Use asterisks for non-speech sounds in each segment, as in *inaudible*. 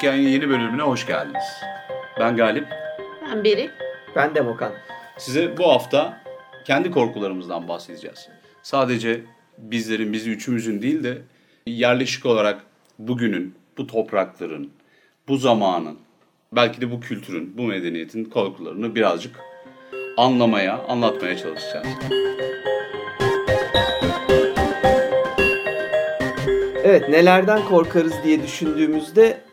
Hikayenin yeni bölümüne hoş geldiniz. Ben Galip. Ben Beri. Ben de Mokan. Size bu hafta kendi korkularımızdan bahsedeceğiz. Sadece bizlerin, bizi üçümüzün değil de yerleşik olarak bugünün, bu toprakların, bu zamanın, belki de bu kültürün, bu medeniyetin korkularını birazcık anlamaya, anlatmaya çalışacağız. Evet nelerden korkarız diye düşündüğümüzde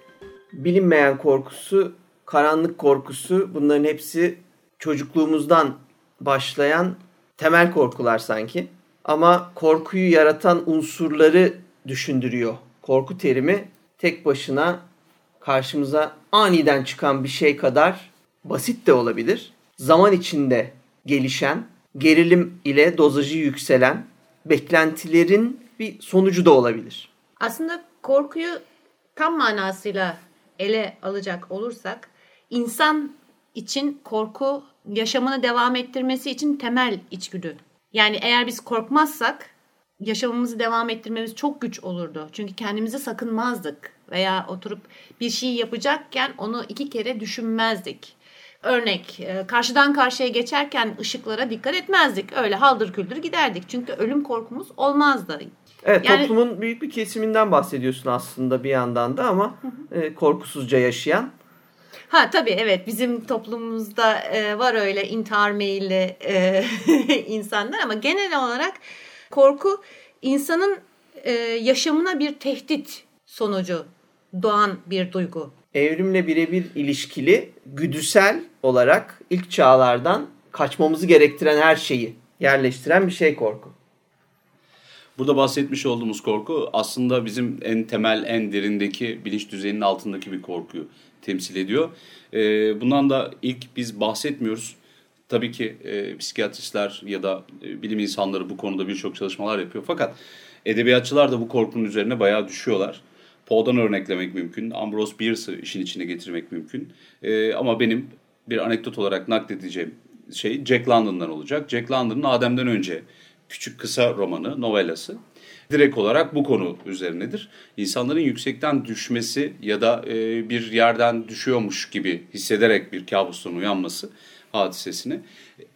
bilinmeyen korkusu, karanlık korkusu bunların hepsi çocukluğumuzdan başlayan temel korkular sanki. Ama korkuyu yaratan unsurları düşündürüyor. Korku terimi tek başına karşımıza aniden çıkan bir şey kadar basit de olabilir. Zaman içinde gelişen, gerilim ile dozajı yükselen beklentilerin bir sonucu da olabilir. Aslında korkuyu tam manasıyla ele alacak olursak insan için korku yaşamını devam ettirmesi için temel içgüdü. Yani eğer biz korkmazsak yaşamımızı devam ettirmemiz çok güç olurdu. Çünkü kendimizi sakınmazdık veya oturup bir şey yapacakken onu iki kere düşünmezdik. Örnek e, karşıdan karşıya geçerken ışıklara dikkat etmezdik. Öyle haldır küldür giderdik. Çünkü ölüm korkumuz olmazdı. Evet yani, toplumun büyük bir kesiminden bahsediyorsun aslında bir yandan da ama e, korkusuzca yaşayan. Ha tabii evet bizim toplumumuzda e, var öyle intihar meyilli e, *laughs* insanlar ama genel olarak korku insanın e, yaşamına bir tehdit sonucu doğan bir duygu. Evrimle birebir ilişkili güdüsel olarak ilk çağlardan kaçmamızı gerektiren her şeyi yerleştiren bir şey korku. Burada bahsetmiş olduğumuz korku aslında bizim en temel, en derindeki bilinç düzeyinin altındaki bir korkuyu temsil ediyor. Ee, bundan da ilk biz bahsetmiyoruz. Tabii ki e, psikiyatristler ya da e, bilim insanları bu konuda birçok çalışmalar yapıyor. Fakat edebiyatçılar da bu korkunun üzerine bayağı düşüyorlar. Poe'dan örneklemek mümkün. Ambrose Bierce'ı işin içine getirmek mümkün. E, ama benim bir anekdot olarak nakledeceğim şey Jack London'dan olacak. Jack London'ın Adem'den önce küçük kısa romanı, novellası direkt olarak bu konu üzerinedir. İnsanların yüksekten düşmesi ya da e, bir yerden düşüyormuş gibi hissederek bir kabustan uyanması hadisesini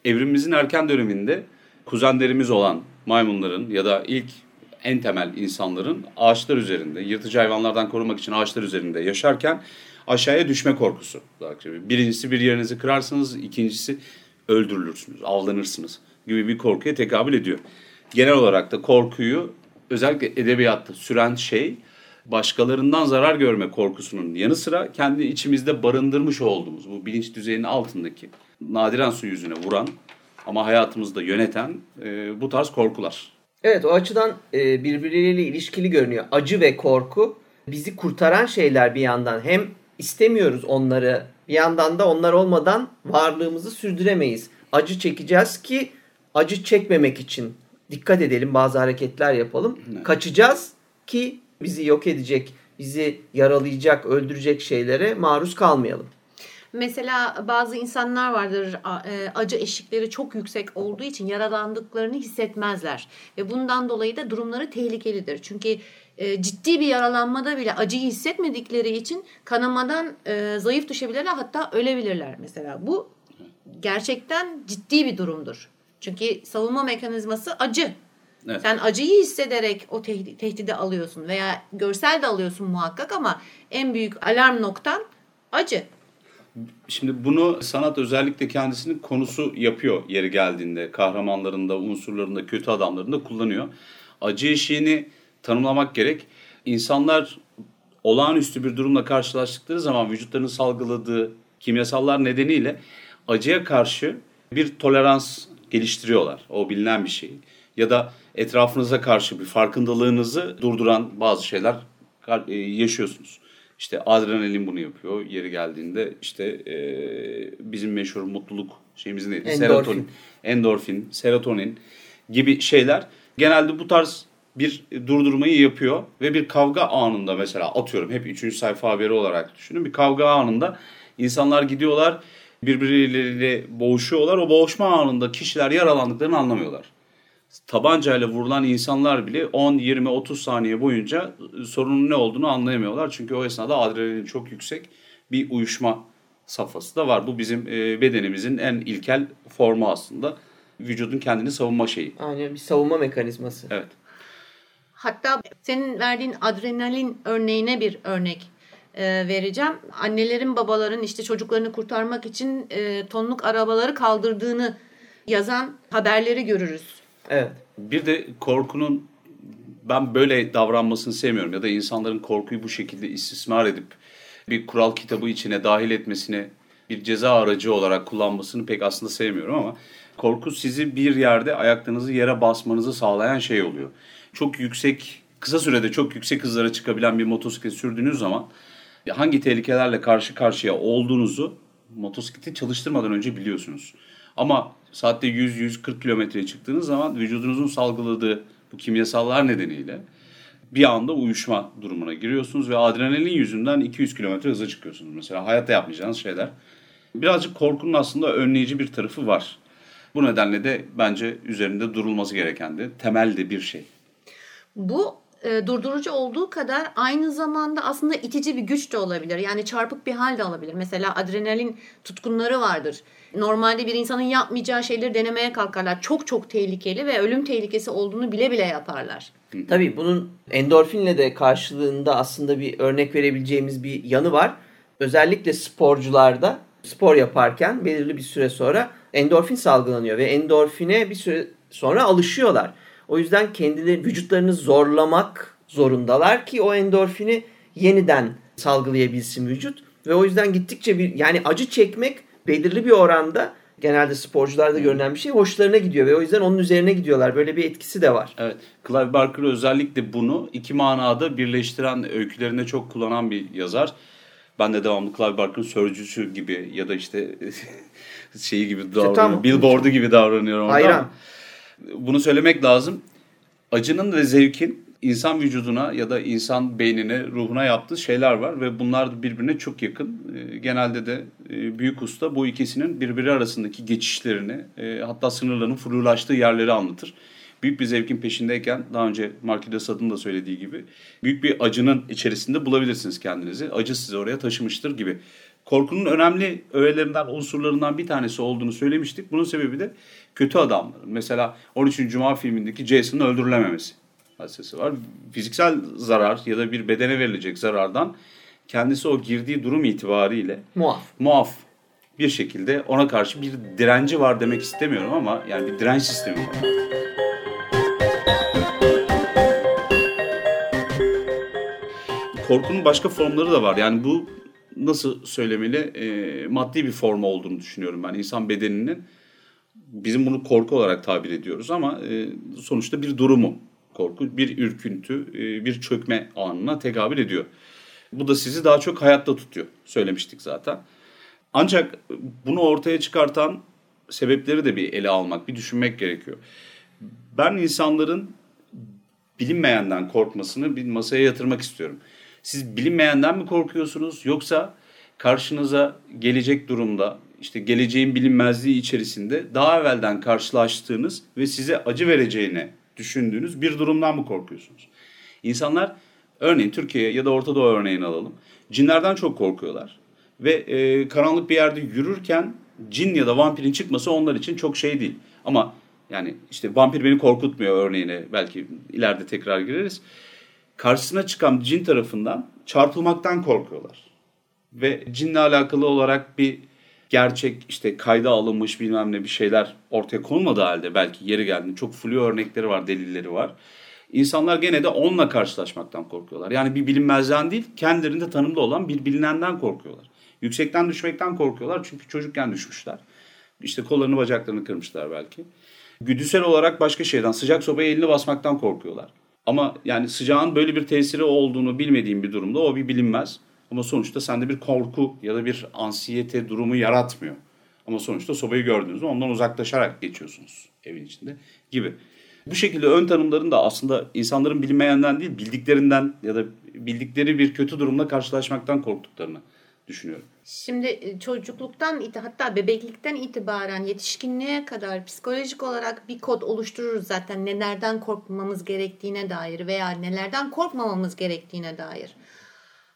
evrimimizin erken döneminde kuzenlerimiz olan maymunların ya da ilk en temel insanların ağaçlar üzerinde, yırtıcı hayvanlardan korumak için ağaçlar üzerinde yaşarken aşağıya düşme korkusu. Birincisi bir yerinizi kırarsınız, ikincisi öldürülürsünüz, avlanırsınız gibi bir korkuya tekabül ediyor. Genel olarak da korkuyu özellikle edebiyatta süren şey başkalarından zarar görme korkusunun yanı sıra kendi içimizde barındırmış olduğumuz bu bilinç düzeyinin altındaki nadiren su yüzüne vuran ama hayatımızda yöneten e, bu tarz korkular. Evet o açıdan e, birbirleriyle ilişkili görünüyor. Acı ve korku bizi kurtaran şeyler bir yandan. Hem istemiyoruz onları bir yandan da onlar olmadan varlığımızı sürdüremeyiz. Acı çekeceğiz ki acı çekmemek için dikkat edelim bazı hareketler yapalım. Evet. Kaçacağız ki bizi yok edecek, bizi yaralayacak, öldürecek şeylere maruz kalmayalım. Mesela bazı insanlar vardır e, acı eşikleri çok yüksek olduğu için yaralandıklarını hissetmezler. Ve bundan dolayı da durumları tehlikelidir. Çünkü e, ciddi bir yaralanmada bile acıyı hissetmedikleri için kanamadan e, zayıf düşebilirler hatta ölebilirler mesela. Bu gerçekten ciddi bir durumdur. Çünkü savunma mekanizması acı. Evet. Sen acıyı hissederek o tehdidi alıyorsun veya görsel de alıyorsun muhakkak ama en büyük alarm noktan acı. Şimdi bunu sanat özellikle kendisinin konusu yapıyor yeri geldiğinde. Kahramanlarında, unsurlarında, kötü adamlarında kullanıyor. Acı eşiğini tanımlamak gerek. İnsanlar olağanüstü bir durumla karşılaştıkları zaman vücutlarının salgıladığı kimyasallar nedeniyle acıya karşı bir tolerans geliştiriyorlar. O bilinen bir şey. Ya da etrafınıza karşı bir farkındalığınızı durduran bazı şeyler e, yaşıyorsunuz. İşte adrenalin bunu yapıyor. Yeri geldiğinde işte e, bizim meşhur mutluluk şeyimiz neydi? Endorfin. Serotonin, endorfin, serotonin gibi şeyler genelde bu tarz bir durdurmayı yapıyor ve bir kavga anında mesela atıyorum hep 3. sayfa haberi olarak düşünün bir kavga anında insanlar gidiyorlar birbirleriyle boğuşuyorlar o boğuşma anında kişiler yaralandıklarını anlamıyorlar. tabancayla vurulan insanlar bile 10, 20, 30 saniye boyunca sorunun ne olduğunu anlayamıyorlar. Çünkü o esnada adrenalin çok yüksek bir uyuşma safhası da var. Bu bizim e, bedenimizin en ilkel formu aslında. Vücudun kendini savunma şeyi. Aynen bir savunma mekanizması. Evet. Hatta senin verdiğin adrenalin örneğine bir örnek e, vereceğim. Annelerin babaların işte çocuklarını kurtarmak için e, tonluk arabaları kaldırdığını yazan haberleri görürüz. Evet. Bir de korkunun ben böyle davranmasını sevmiyorum ya da insanların korkuyu bu şekilde istismar edip bir kural kitabı içine dahil etmesini bir ceza aracı olarak kullanmasını pek aslında sevmiyorum ama korku sizi bir yerde ayaklarınızı yere basmanızı sağlayan şey oluyor. Çok yüksek, kısa sürede çok yüksek hızlara çıkabilen bir motosiklet sürdüğünüz zaman hangi tehlikelerle karşı karşıya olduğunuzu motosikleti çalıştırmadan önce biliyorsunuz. Ama saatte 100-140 kilometreye çıktığınız zaman vücudunuzun salgıladığı bu kimyasallar nedeniyle bir anda uyuşma durumuna giriyorsunuz ve adrenalin yüzünden 200 kilometre hıza çıkıyorsunuz. Mesela hayatta yapmayacağınız şeyler. Birazcık korkunun aslında önleyici bir tarafı var. Bu nedenle de bence üzerinde durulması gereken de temel de bir şey. Bu e, durdurucu olduğu kadar aynı zamanda aslında itici bir güç de olabilir. Yani çarpık bir hal de alabilir. Mesela adrenalin tutkunları vardır. Normalde bir insanın yapmayacağı şeyleri denemeye kalkarlar. Çok çok tehlikeli ve ölüm tehlikesi olduğunu bile bile yaparlar. Tabii bunun endorfinle de karşılığında aslında bir örnek verebileceğimiz bir yanı var. Özellikle sporcularda spor yaparken belirli bir süre sonra endorfin salgılanıyor ve endorfine bir süre sonra alışıyorlar. O yüzden kendileri vücutlarını zorlamak zorundalar ki o endorfini yeniden salgılayabilsin vücut. Ve o yüzden gittikçe bir yani acı çekmek belirli bir oranda genelde sporcularda görünen bir şey hoşlarına gidiyor ve o yüzden onun üzerine gidiyorlar. Böyle bir etkisi de var. Evet. Clive Barker özellikle bunu iki manada birleştiren öykülerinde çok kullanan bir yazar. Ben de devamlı Clive Barker'ın sözcüsü gibi ya da işte *laughs* şeyi gibi davranıyorum. Tamam. Billboard'u gibi davranıyorum. Hayran. Ama bunu söylemek lazım. Acının ve zevkin insan vücuduna ya da insan beynine, ruhuna yaptığı şeyler var ve bunlar birbirine çok yakın. Ee, genelde de e, büyük usta bu ikisinin birbiri arasındaki geçişlerini e, hatta sınırlarının flulaştığı yerleri anlatır. Büyük bir zevkin peşindeyken daha önce Marquis de Sade'ın da söylediği gibi büyük bir acının içerisinde bulabilirsiniz kendinizi. Acı sizi oraya taşımıştır gibi. Korkunun önemli öğelerinden, unsurlarından bir tanesi olduğunu söylemiştik. Bunun sebebi de kötü adamların. Mesela 13. Cuma filmindeki Jason'ın öldürülememesi hadisesi var. Fiziksel zarar ya da bir bedene verilecek zarardan kendisi o girdiği durum itibariyle muaf. muaf bir şekilde ona karşı bir direnci var demek istemiyorum ama yani bir direnç sistemi var. Korkunun başka formları da var. Yani bu nasıl söylemeli e, maddi bir form olduğunu düşünüyorum ben insan bedeninin. Bizim bunu korku olarak tabir ediyoruz ama e, sonuçta bir durumu korku, bir ürküntü, e, bir çökme anına tekabül ediyor. Bu da sizi daha çok hayatta tutuyor. Söylemiştik zaten. Ancak bunu ortaya çıkartan sebepleri de bir ele almak, bir düşünmek gerekiyor. Ben insanların bilinmeyenden korkmasını bir masaya yatırmak istiyorum. Siz bilinmeyenden mi korkuyorsunuz yoksa karşınıza gelecek durumda işte geleceğin bilinmezliği içerisinde daha evvelden karşılaştığınız ve size acı vereceğine düşündüğünüz bir durumdan mı korkuyorsunuz? İnsanlar örneğin Türkiye ya da Orta Doğu örneğini alalım. Cinlerden çok korkuyorlar. Ve e, karanlık bir yerde yürürken cin ya da vampirin çıkması onlar için çok şey değil. Ama yani işte vampir beni korkutmuyor örneğine belki ileride tekrar gireriz. Karşısına çıkan cin tarafından çarpılmaktan korkuyorlar. Ve cinle alakalı olarak bir gerçek işte kayda alınmış bilmem ne bir şeyler ortaya konulmadığı halde belki yeri geldiğinde çok flu örnekleri var, delilleri var. İnsanlar gene de onunla karşılaşmaktan korkuyorlar. Yani bir bilinmezden değil, kendilerinde tanımlı olan bir bilinenden korkuyorlar. Yüksekten düşmekten korkuyorlar çünkü çocukken düşmüşler. İşte kollarını bacaklarını kırmışlar belki. Güdüsel olarak başka şeyden, sıcak sobaya elini basmaktan korkuyorlar. Ama yani sıcağın böyle bir tesiri olduğunu bilmediğim bir durumda o bir bilinmez. Ama sonuçta sende bir korku ya da bir ansiyete durumu yaratmıyor. Ama sonuçta sobayı gördüğünüzde ondan uzaklaşarak geçiyorsunuz evin içinde gibi. Bu şekilde ön tanımların da aslında insanların bilmeyenden değil bildiklerinden ya da bildikleri bir kötü durumla karşılaşmaktan korktuklarını düşünüyorum. Şimdi e, çocukluktan hatta bebeklikten itibaren yetişkinliğe kadar psikolojik olarak bir kod oluştururuz zaten nelerden korkmamız gerektiğine dair veya nelerden korkmamamız gerektiğine dair.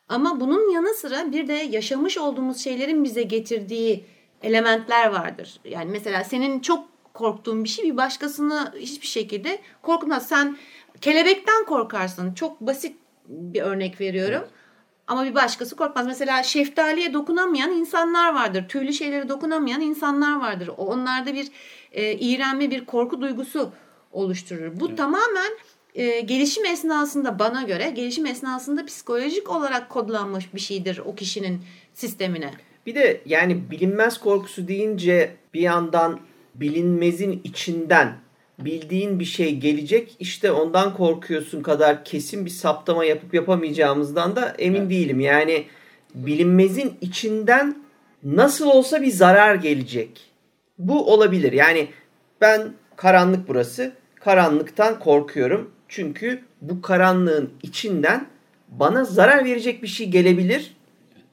Ama bunun yanı sıra bir de yaşamış olduğumuz şeylerin bize getirdiği elementler vardır. Yani mesela senin çok korktuğun bir şey bir başkasını hiçbir şekilde korkmaz. Sen kelebekten korkarsın. Çok basit bir örnek veriyorum. Evet. Ama bir başkası korkmaz. Mesela şeftaliye dokunamayan insanlar vardır. Tüylü şeylere dokunamayan insanlar vardır. Onlarda bir e, iğrenme, bir korku duygusu oluşturur. Bu evet. tamamen e, gelişim esnasında bana göre gelişim esnasında psikolojik olarak kodlanmış bir şeydir o kişinin sistemine. Bir de yani bilinmez korkusu deyince bir yandan bilinmezin içinden bildiğin bir şey gelecek işte ondan korkuyorsun kadar kesin bir saptama yapıp yapamayacağımızdan da emin evet. değilim. Yani bilinmezin içinden nasıl olsa bir zarar gelecek. Bu olabilir. Yani ben karanlık burası. Karanlıktan korkuyorum. Çünkü bu karanlığın içinden bana zarar verecek bir şey gelebilir.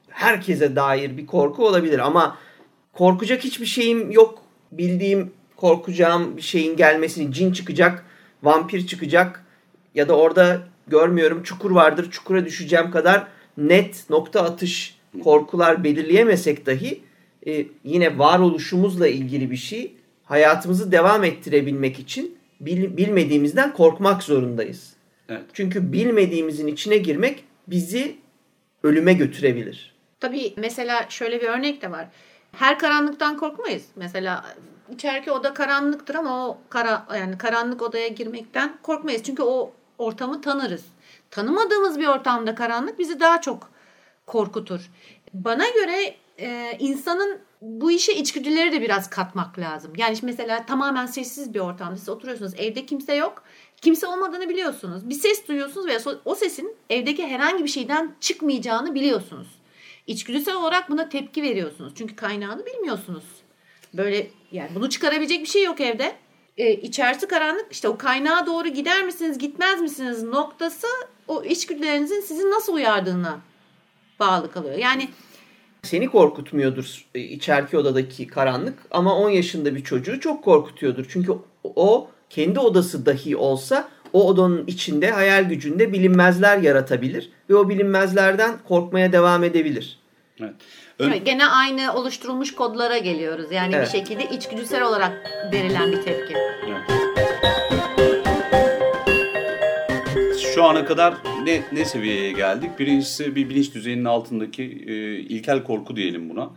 Herkese dair bir korku olabilir ama korkacak hiçbir şeyim yok. Bildiğim korkacağım bir şeyin gelmesini cin çıkacak, vampir çıkacak ya da orada görmüyorum çukur vardır çukura düşeceğim kadar net nokta atış korkular belirleyemesek dahi e, yine varoluşumuzla ilgili bir şey hayatımızı devam ettirebilmek için bil, bilmediğimizden korkmak zorundayız. Evet. Çünkü bilmediğimizin içine girmek bizi ölüme götürebilir. Tabii mesela şöyle bir örnek de var. Her karanlıktan korkmayız. Mesela içeriki oda karanlıktır ama o kara yani karanlık odaya girmekten korkmayız. Çünkü o ortamı tanırız. Tanımadığımız bir ortamda karanlık bizi daha çok korkutur. Bana göre e, insanın bu işe içgüdüleri de biraz katmak lazım. Yani mesela tamamen sessiz bir ortamda siz oturuyorsunuz. Evde kimse yok. Kimse olmadığını biliyorsunuz. Bir ses duyuyorsunuz ve o sesin evdeki herhangi bir şeyden çıkmayacağını biliyorsunuz. İçgüdüsel olarak buna tepki veriyorsunuz. Çünkü kaynağını bilmiyorsunuz. Böyle yani bunu çıkarabilecek bir şey yok evde. E, içerisi karanlık. İşte o kaynağa doğru gider misiniz, gitmez misiniz noktası o içgüdülerinizin sizi nasıl uyardığına bağlı kalıyor. Yani seni korkutmuyordur e, içeriki odadaki karanlık ama 10 yaşında bir çocuğu çok korkutuyordur. Çünkü o kendi odası dahi olsa o odanın içinde hayal gücünde bilinmezler yaratabilir ve o bilinmezlerden korkmaya devam edebilir. Evet. Ön... Gene aynı oluşturulmuş kodlara geliyoruz. Yani evet. bir şekilde içgüdüsel olarak verilen bir tepki. Evet. Şu ana kadar ne, ne seviyeye geldik? Birincisi bir bilinç düzeyinin altındaki e, ilkel korku diyelim buna.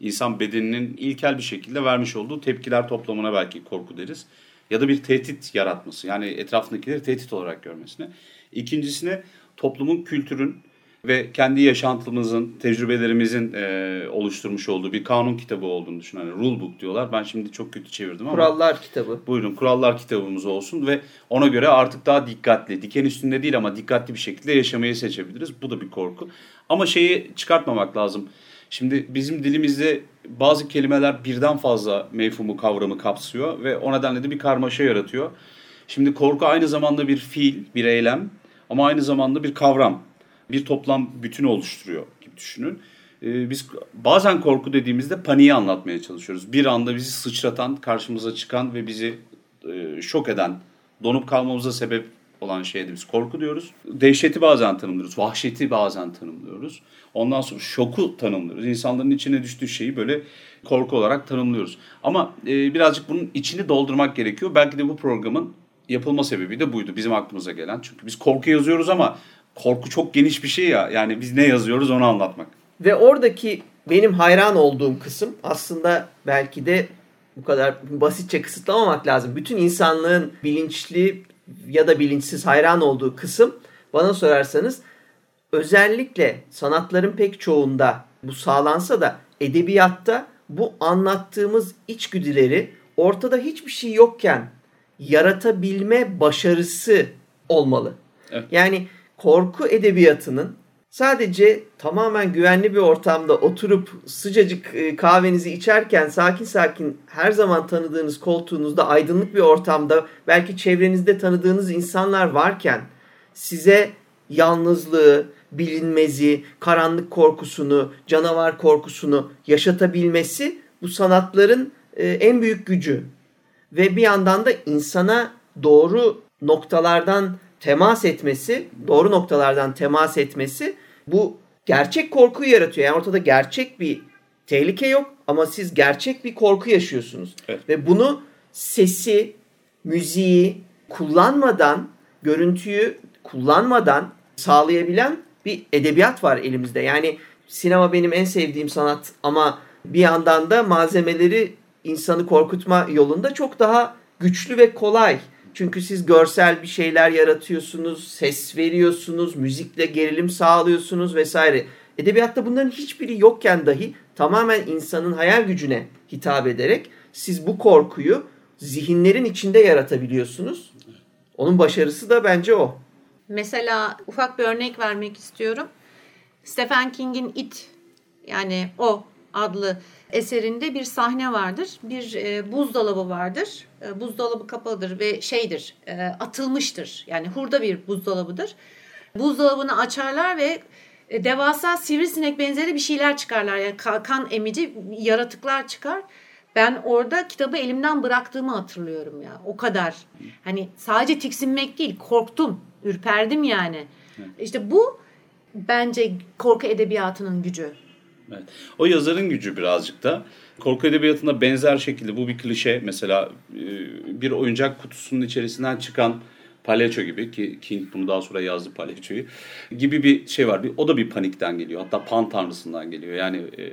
İnsan bedeninin ilkel bir şekilde vermiş olduğu tepkiler toplamına belki korku deriz. Ya da bir tehdit yaratması. Yani etrafındakileri tehdit olarak görmesine. İkincisine toplumun, kültürün, ve kendi yaşantımızın, tecrübelerimizin e, oluşturmuş olduğu bir kanun kitabı olduğunu düşün. Hani rule book diyorlar. Ben şimdi çok kötü çevirdim ama. Kurallar kitabı. Buyurun kurallar kitabımız olsun ve ona göre artık daha dikkatli, diken üstünde değil ama dikkatli bir şekilde yaşamayı seçebiliriz. Bu da bir korku. Ama şeyi çıkartmamak lazım. Şimdi bizim dilimizde bazı kelimeler birden fazla mefhumu, kavramı kapsıyor ve o nedenle de bir karmaşa yaratıyor. Şimdi korku aynı zamanda bir fiil, bir eylem ama aynı zamanda bir kavram bir toplam bütünü oluşturuyor gibi düşünün. Ee, biz bazen korku dediğimizde paniği anlatmaya çalışıyoruz. Bir anda bizi sıçratan, karşımıza çıkan ve bizi e, şok eden, donup kalmamıza sebep olan şeye biz korku diyoruz. Dehşeti bazen tanımlıyoruz, vahşeti bazen tanımlıyoruz. Ondan sonra şoku tanımlıyoruz. İnsanların içine düştüğü şeyi böyle korku olarak tanımlıyoruz. Ama e, birazcık bunun içini doldurmak gerekiyor. Belki de bu programın yapılma sebebi de buydu bizim aklımıza gelen. Çünkü biz korku yazıyoruz ama korku çok geniş bir şey ya. Yani biz ne yazıyoruz onu anlatmak. Ve oradaki benim hayran olduğum kısım aslında belki de bu kadar basitçe kısıtlamamak lazım. Bütün insanlığın bilinçli ya da bilinçsiz hayran olduğu kısım bana sorarsanız özellikle sanatların pek çoğunda bu sağlansa da edebiyatta bu anlattığımız içgüdüleri ortada hiçbir şey yokken yaratabilme başarısı olmalı. Evet. Yani korku edebiyatının sadece tamamen güvenli bir ortamda oturup sıcacık e, kahvenizi içerken sakin sakin her zaman tanıdığınız koltuğunuzda aydınlık bir ortamda belki çevrenizde tanıdığınız insanlar varken size yalnızlığı bilinmezi, karanlık korkusunu, canavar korkusunu yaşatabilmesi bu sanatların e, en büyük gücü. Ve bir yandan da insana doğru noktalardan temas etmesi, doğru noktalardan temas etmesi bu gerçek korkuyu yaratıyor. Yani ortada gerçek bir tehlike yok ama siz gerçek bir korku yaşıyorsunuz. Evet. Ve bunu sesi, müziği kullanmadan, görüntüyü kullanmadan sağlayabilen bir edebiyat var elimizde. Yani sinema benim en sevdiğim sanat ama bir yandan da malzemeleri insanı korkutma yolunda çok daha güçlü ve kolay. Çünkü siz görsel bir şeyler yaratıyorsunuz, ses veriyorsunuz, müzikle gerilim sağlıyorsunuz vesaire. Edebiyatta bunların hiçbiri yokken dahi tamamen insanın hayal gücüne hitap ederek siz bu korkuyu zihinlerin içinde yaratabiliyorsunuz. Onun başarısı da bence o. Mesela ufak bir örnek vermek istiyorum. Stephen King'in It yani o adlı eserinde bir sahne vardır. Bir e, buzdolabı vardır. E, buzdolabı kapalıdır ve şeydir, e, atılmıştır. Yani hurda bir buzdolabıdır. Buzdolabını açarlar ve e, devasa sivrisinek benzeri bir şeyler çıkarlar. Yani ka- kan emici yaratıklar çıkar. Ben orada kitabı elimden bıraktığımı hatırlıyorum ya. O kadar. Hani sadece tiksinmek değil, korktum, ürperdim yani. İşte bu bence korku edebiyatının gücü. Evet. O yazarın gücü birazcık da. Korku edebiyatında benzer şekilde bu bir klişe. Mesela e, bir oyuncak kutusunun içerisinden çıkan palyaço gibi ki King bunu daha sonra yazdı palyaçoyu gibi bir şey var. O da bir panikten geliyor. Hatta pan tanrısından geliyor. Yani e,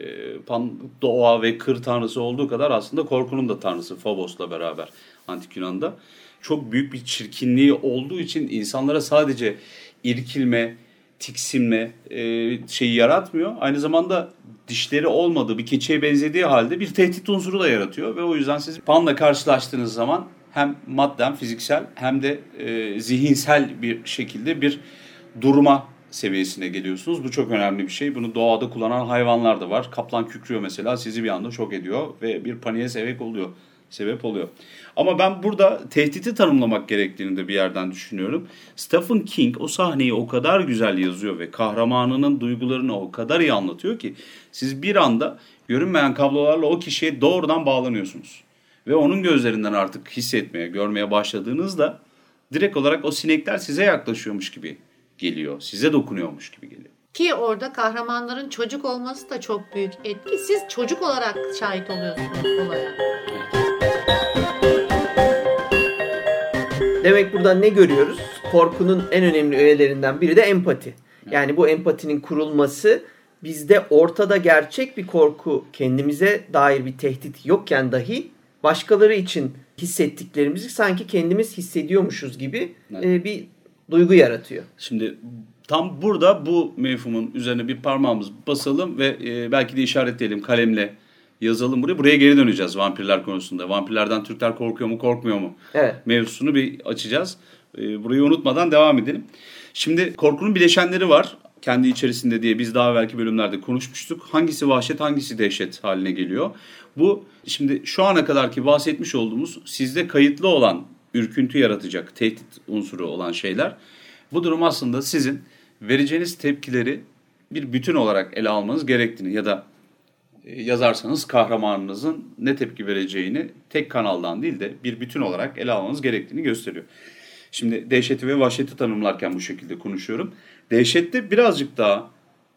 pan doğa ve kır tanrısı olduğu kadar aslında korkunun da tanrısı Phobos'la beraber antik Yunan'da. Çok büyük bir çirkinliği olduğu için insanlara sadece irkilme, tiksinme e, şeyi yaratmıyor. Aynı zamanda dişleri olmadığı bir keçiye benzediği halde bir tehdit unsuru da yaratıyor. Ve o yüzden siz panla karşılaştığınız zaman hem madden fiziksel hem de e, zihinsel bir şekilde bir durma seviyesine geliyorsunuz. Bu çok önemli bir şey. Bunu doğada kullanan hayvanlar da var. Kaplan kükrüyor mesela sizi bir anda şok ediyor ve bir paniğe sebep oluyor. Sebep oluyor. Ama ben burada tehditi tanımlamak gerektiğini de bir yerden düşünüyorum. Stephen King o sahneyi o kadar güzel yazıyor ve kahramanının duygularını o kadar iyi anlatıyor ki siz bir anda görünmeyen kablolarla o kişiye doğrudan bağlanıyorsunuz. Ve onun gözlerinden artık hissetmeye, görmeye başladığınızda direkt olarak o sinekler size yaklaşıyormuş gibi geliyor. Size dokunuyormuş gibi geliyor. Ki orada kahramanların çocuk olması da çok büyük etki. Siz çocuk olarak şahit oluyorsunuz olaya. Demek buradan ne görüyoruz? Korkunun en önemli öğelerinden biri de empati. Yani bu empatinin kurulması bizde ortada gerçek bir korku, kendimize dair bir tehdit yokken dahi başkaları için hissettiklerimizi sanki kendimiz hissediyormuşuz gibi e, bir duygu yaratıyor. Şimdi tam burada bu mefhumun üzerine bir parmağımız basalım ve e, belki de işaretleyelim kalemle yazalım buraya. Buraya geri döneceğiz vampirler konusunda. Vampirlerden Türkler korkuyor mu korkmuyor mu Evet. mevzusunu bir açacağız. E, burayı unutmadan devam edelim. Şimdi korkunun bileşenleri var kendi içerisinde diye biz daha belki bölümlerde konuşmuştuk. Hangisi vahşet hangisi dehşet haline geliyor. Bu şimdi şu ana kadarki bahsetmiş olduğumuz sizde kayıtlı olan ürküntü yaratacak tehdit unsuru olan şeyler. Bu durum aslında sizin vereceğiniz tepkileri bir bütün olarak ele almanız gerektiğini ya da yazarsanız kahramanınızın ne tepki vereceğini tek kanaldan değil de bir bütün olarak ele almanız gerektiğini gösteriyor. Şimdi dehşeti ve vahşeti tanımlarken bu şekilde konuşuyorum. Dehşette birazcık daha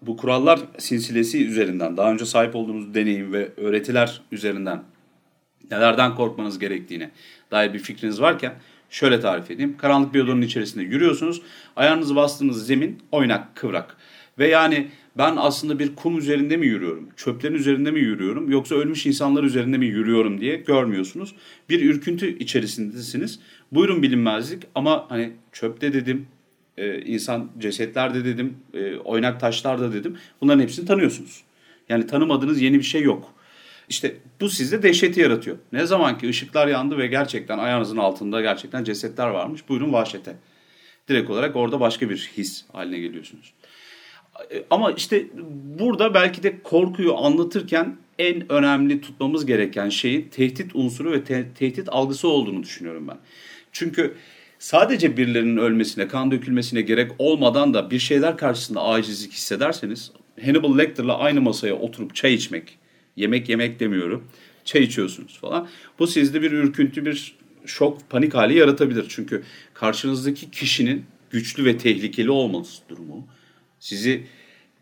bu kurallar silsilesi üzerinden daha önce sahip olduğunuz deneyim ve öğretiler üzerinden nelerden korkmanız gerektiğine dair bir fikriniz varken şöyle tarif edeyim. Karanlık bir odanın içerisinde yürüyorsunuz. Ayağınızı bastığınız zemin oynak, kıvrak. Ve yani ben aslında bir kum üzerinde mi yürüyorum, çöplerin üzerinde mi yürüyorum yoksa ölmüş insanlar üzerinde mi yürüyorum diye görmüyorsunuz. Bir ürküntü içerisindesiniz. Buyurun bilinmezlik ama hani çöpte dedim, e, insan cesetlerde dedim, e, oynak taşlarda dedim. Bunların hepsini tanıyorsunuz. Yani tanımadığınız yeni bir şey yok. İşte bu sizde dehşeti yaratıyor. Ne zaman ki ışıklar yandı ve gerçekten ayağınızın altında gerçekten cesetler varmış. Buyurun vahşete. Direkt olarak orada başka bir his haline geliyorsunuz. Ama işte burada belki de korkuyu anlatırken en önemli tutmamız gereken şeyin tehdit unsuru ve te- tehdit algısı olduğunu düşünüyorum ben. Çünkü sadece birilerinin ölmesine, kan dökülmesine gerek olmadan da bir şeyler karşısında acizlik hissederseniz Hannibal Lecter'la aynı masaya oturup çay içmek, yemek yemek demiyorum, çay içiyorsunuz falan. Bu sizde bir ürküntü, bir şok, panik hali yaratabilir. Çünkü karşınızdaki kişinin güçlü ve tehlikeli olması durumu sizi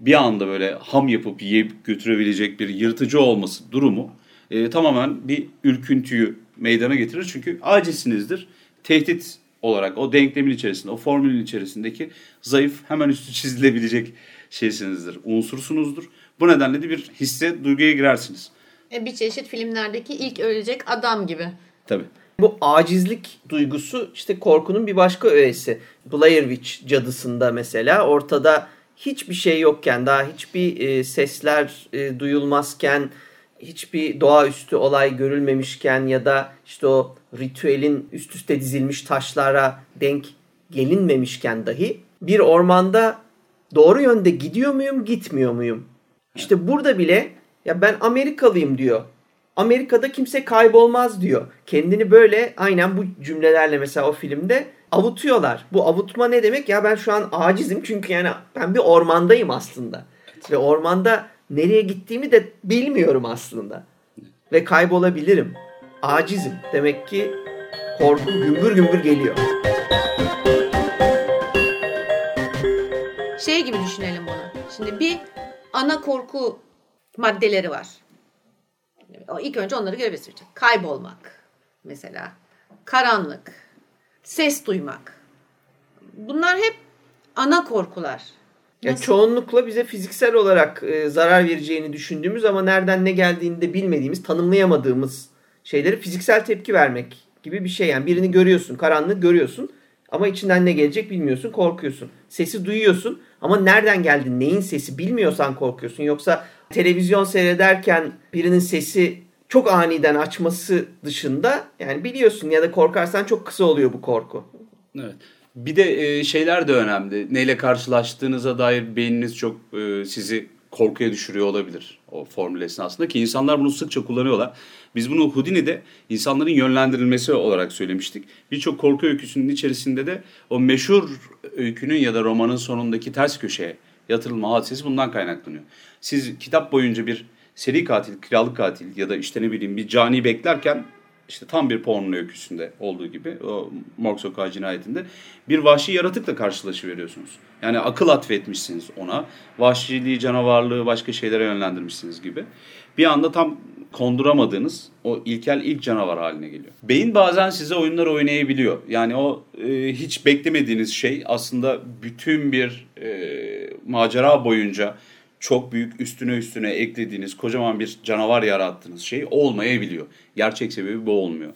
bir anda böyle ham yapıp yiyip götürebilecek bir yırtıcı olması durumu e, tamamen bir ürküntüyü meydana getirir. Çünkü acisinizdir. Tehdit olarak o denklemin içerisinde, o formülün içerisindeki zayıf hemen üstü *laughs* çizilebilecek şeysinizdir. Unsursunuzdur. Bu nedenle de bir hisse, duyguya girersiniz. E, bir çeşit filmlerdeki ilk ölecek adam gibi. Tabii. Bu acizlik duygusu işte korkunun bir başka öğesi. Blair Witch cadısında mesela ortada hiçbir şey yokken daha hiçbir e, sesler e, duyulmazken hiçbir doğaüstü olay görülmemişken ya da işte o ritüelin üst üste dizilmiş taşlara denk gelinmemişken dahi bir ormanda doğru yönde gidiyor muyum gitmiyor muyum? İşte burada bile ya ben Amerikalıyım diyor. Amerika'da kimse kaybolmaz diyor. Kendini böyle aynen bu cümlelerle mesela o filmde avutuyorlar. Bu avutma ne demek? Ya ben şu an acizim çünkü yani ben bir ormandayım aslında. Ve ormanda nereye gittiğimi de bilmiyorum aslında. Ve kaybolabilirim. Acizim. Demek ki korkum gümbür gümbür geliyor. Şey gibi düşünelim bunu. Şimdi bir ana korku maddeleri var. İlk önce onları görebiliriz. Kaybolmak mesela. Karanlık. Ses duymak. Bunlar hep ana korkular. Ya çoğunlukla bize fiziksel olarak e, zarar vereceğini düşündüğümüz ama nereden ne geldiğini de bilmediğimiz, tanımlayamadığımız şeyleri fiziksel tepki vermek gibi bir şey. Yani birini görüyorsun, karanlık görüyorsun ama içinden ne gelecek bilmiyorsun, korkuyorsun. Sesi duyuyorsun ama nereden geldi, neyin sesi bilmiyorsan korkuyorsun. Yoksa televizyon seyrederken birinin sesi çok aniden açması dışında yani biliyorsun ya da korkarsan çok kısa oluyor bu korku. Evet. Bir de e, şeyler de önemli. Neyle karşılaştığınıza dair beyniniz çok e, sizi korkuya düşürüyor olabilir o formül esnasında ki insanlar bunu sıkça kullanıyorlar. Biz bunu Houdini'de insanların yönlendirilmesi olarak söylemiştik. Birçok korku öyküsünün içerisinde de o meşhur öykünün ya da romanın sonundaki ters köşeye yatırılma hadisesi bundan kaynaklanıyor. Siz kitap boyunca bir seri katil, kiralık katil ya da işte ne bileyim bir cani beklerken işte tam bir porno öyküsünde olduğu gibi o Morg Sokağı cinayetinde bir vahşi yaratıkla karşılaşıveriyorsunuz. Yani akıl atfetmişsiniz ona. Vahşiliği, canavarlığı başka şeylere yönlendirmişsiniz gibi. Bir anda tam konduramadığınız o ilkel ilk canavar haline geliyor. Beyin bazen size oyunlar oynayabiliyor. Yani o e, hiç beklemediğiniz şey aslında bütün bir e, macera boyunca çok büyük üstüne üstüne eklediğiniz kocaman bir canavar yarattığınız şey olmayabiliyor. Gerçek sebebi bu olmuyor.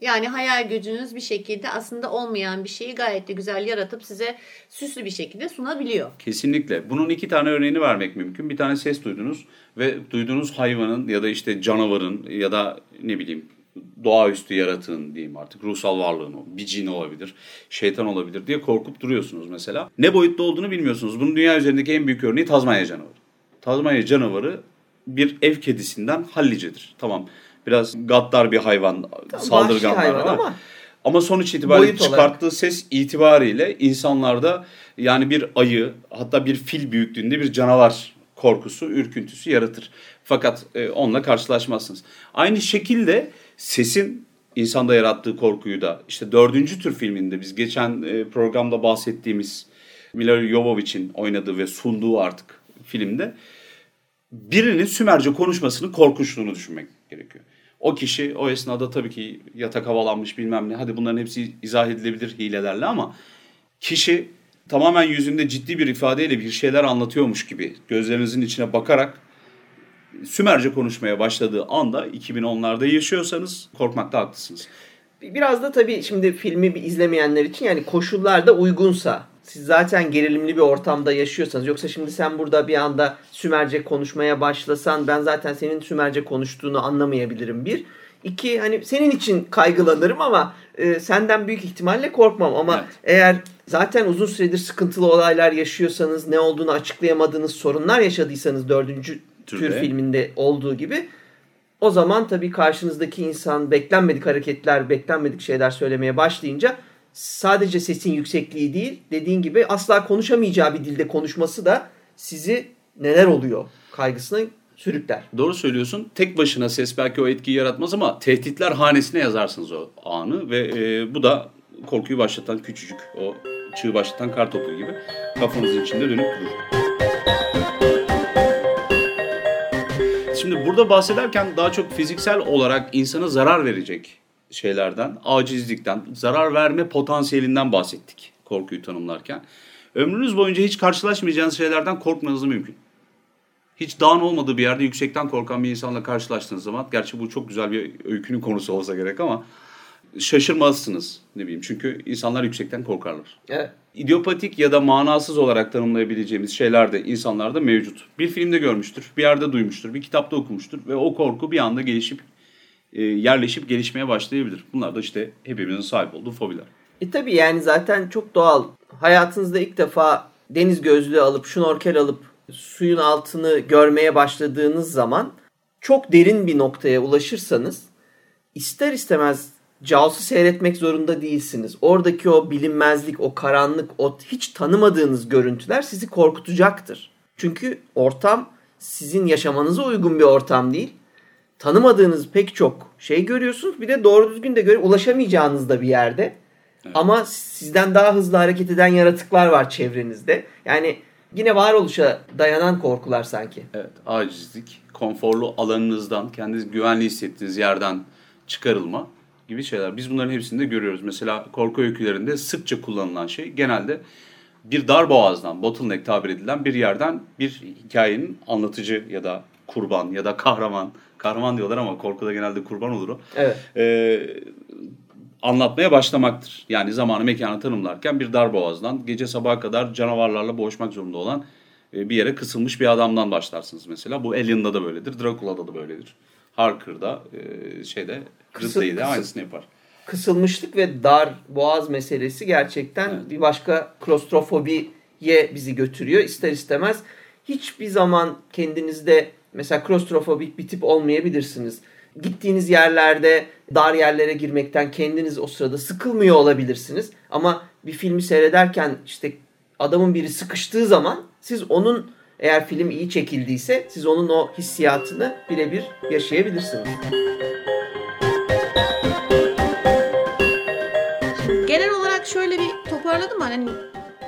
Yani hayal gücünüz bir şekilde aslında olmayan bir şeyi gayet de güzel yaratıp size süslü bir şekilde sunabiliyor. Kesinlikle. Bunun iki tane örneğini vermek mümkün. Bir tane ses duydunuz ve duyduğunuz hayvanın ya da işte canavarın ya da ne bileyim doğaüstü yaratığın diyeyim artık ruhsal varlığın o. Bir cin olabilir, şeytan olabilir diye korkup duruyorsunuz mesela. Ne boyutta olduğunu bilmiyorsunuz. Bunun dünya üzerindeki en büyük örneği Tazmanya canavarı. Tazmanya canavarı bir ev kedisinden hallicedir. Tamam biraz gaddar bir hayvan, Tamam, saldırgan hayvan ama, ama sonuç itibariyle Boyut olarak. çıkarttığı ses itibariyle insanlarda yani bir ayı hatta bir fil büyüklüğünde bir canavar korkusu, ürküntüsü yaratır. Fakat e, onunla karşılaşmazsınız. Aynı şekilde sesin insanda yarattığı korkuyu da işte dördüncü tür filminde biz geçen e, programda bahsettiğimiz Mila Jovovic'in oynadığı ve sunduğu artık filmde birinin Sümerce konuşmasının korkunçluğunu düşünmek gerekiyor. O kişi o esnada tabii ki yatak havalanmış bilmem ne. Hadi bunların hepsi izah edilebilir hilelerle ama kişi tamamen yüzünde ciddi bir ifadeyle bir şeyler anlatıyormuş gibi gözlerinizin içine bakarak Sümerce konuşmaya başladığı anda 2010'larda yaşıyorsanız korkmakta haklısınız. Biraz da tabii şimdi filmi bir izlemeyenler için yani koşullar da uygunsa siz zaten gerilimli bir ortamda yaşıyorsanız yoksa şimdi sen burada bir anda Sümerce konuşmaya başlasan ben zaten senin Sümerce konuştuğunu anlamayabilirim bir. İki hani senin için kaygılanırım ama e, senden büyük ihtimalle korkmam ama Evet. eğer zaten uzun süredir sıkıntılı olaylar yaşıyorsanız ne olduğunu açıklayamadığınız sorunlar yaşadıysanız dördüncü tür Türde. filminde olduğu gibi o zaman tabii karşınızdaki insan beklenmedik hareketler, beklenmedik şeyler söylemeye başlayınca sadece sesin yüksekliği değil dediğin gibi asla konuşamayacağı bir dilde konuşması da sizi neler oluyor kaygısına sürükler. Doğru söylüyorsun. Tek başına ses belki o etkiyi yaratmaz ama tehditler hanesine yazarsınız o anı ve e, bu da korkuyu başlatan küçücük o çığ başlatan kar topu gibi kafanızın içinde dönüp durur. Şimdi burada bahsederken daha çok fiziksel olarak insana zarar verecek şeylerden, acizlikten, zarar verme potansiyelinden bahsettik korkuyu tanımlarken. Ömrünüz boyunca hiç karşılaşmayacağınız şeylerden korkmanız mümkün. Hiç dağın olmadığı bir yerde yüksekten korkan bir insanla karşılaştığınız zaman, gerçi bu çok güzel bir öykünün konusu olsa gerek ama şaşırmazsınız ne bileyim. Çünkü insanlar yüksekten korkarlar. Evet. İdiopatik ya da manasız olarak tanımlayabileceğimiz şeyler de insanlarda mevcut. Bir filmde görmüştür, bir yerde duymuştur, bir kitapta okumuştur ve o korku bir anda gelişip e, yerleşip gelişmeye başlayabilir. Bunlar da işte hepimizin sahip olduğu fobiler. E tabi yani zaten çok doğal. Hayatınızda ilk defa deniz gözlüğü alıp, şnorkel alıp suyun altını görmeye başladığınız zaman çok derin bir noktaya ulaşırsanız ister istemez Jaws'ı seyretmek zorunda değilsiniz. Oradaki o bilinmezlik, o karanlık, o hiç tanımadığınız görüntüler sizi korkutacaktır. Çünkü ortam sizin yaşamanıza uygun bir ortam değil. Tanımadığınız pek çok şey görüyorsunuz. Bir de doğru düzgün de göre ulaşamayacağınız da bir yerde. Evet. Ama sizden daha hızlı hareket eden yaratıklar var çevrenizde. Yani yine varoluşa dayanan korkular sanki. Evet, acizlik, konforlu alanınızdan, kendinizi güvenli hissettiğiniz yerden çıkarılma gibi şeyler. Biz bunların hepsini de görüyoruz. Mesela korku öykülerinde sıkça kullanılan şey genelde bir dar boğazdan, bottleneck tabir edilen bir yerden bir hikayenin anlatıcı ya da kurban ya da kahraman, kahraman diyorlar ama korkuda genelde kurban olur o. Evet. Ee, anlatmaya başlamaktır. Yani zamanı mekanı tanımlarken bir dar boğazdan gece sabaha kadar canavarlarla boğuşmak zorunda olan e, bir yere kısılmış bir adamdan başlarsınız mesela. Bu Alien'da da böyledir, Dracula'da da böyledir. Harker'da, e, şeyde, Ripley'de aynısını yapar. Kısılmışlık ve dar boğaz meselesi gerçekten evet. bir başka klostrofobiye bizi götürüyor. İster istemez hiçbir zaman kendinizde mesela klostrofobik bir tip olmayabilirsiniz. Gittiğiniz yerlerde dar yerlere girmekten kendiniz o sırada sıkılmıyor olabilirsiniz. Ama bir filmi seyrederken işte adamın biri sıkıştığı zaman siz onun eğer film iyi çekildiyse siz onun o hissiyatını birebir yaşayabilirsiniz. Genel olarak şöyle bir toparladım hani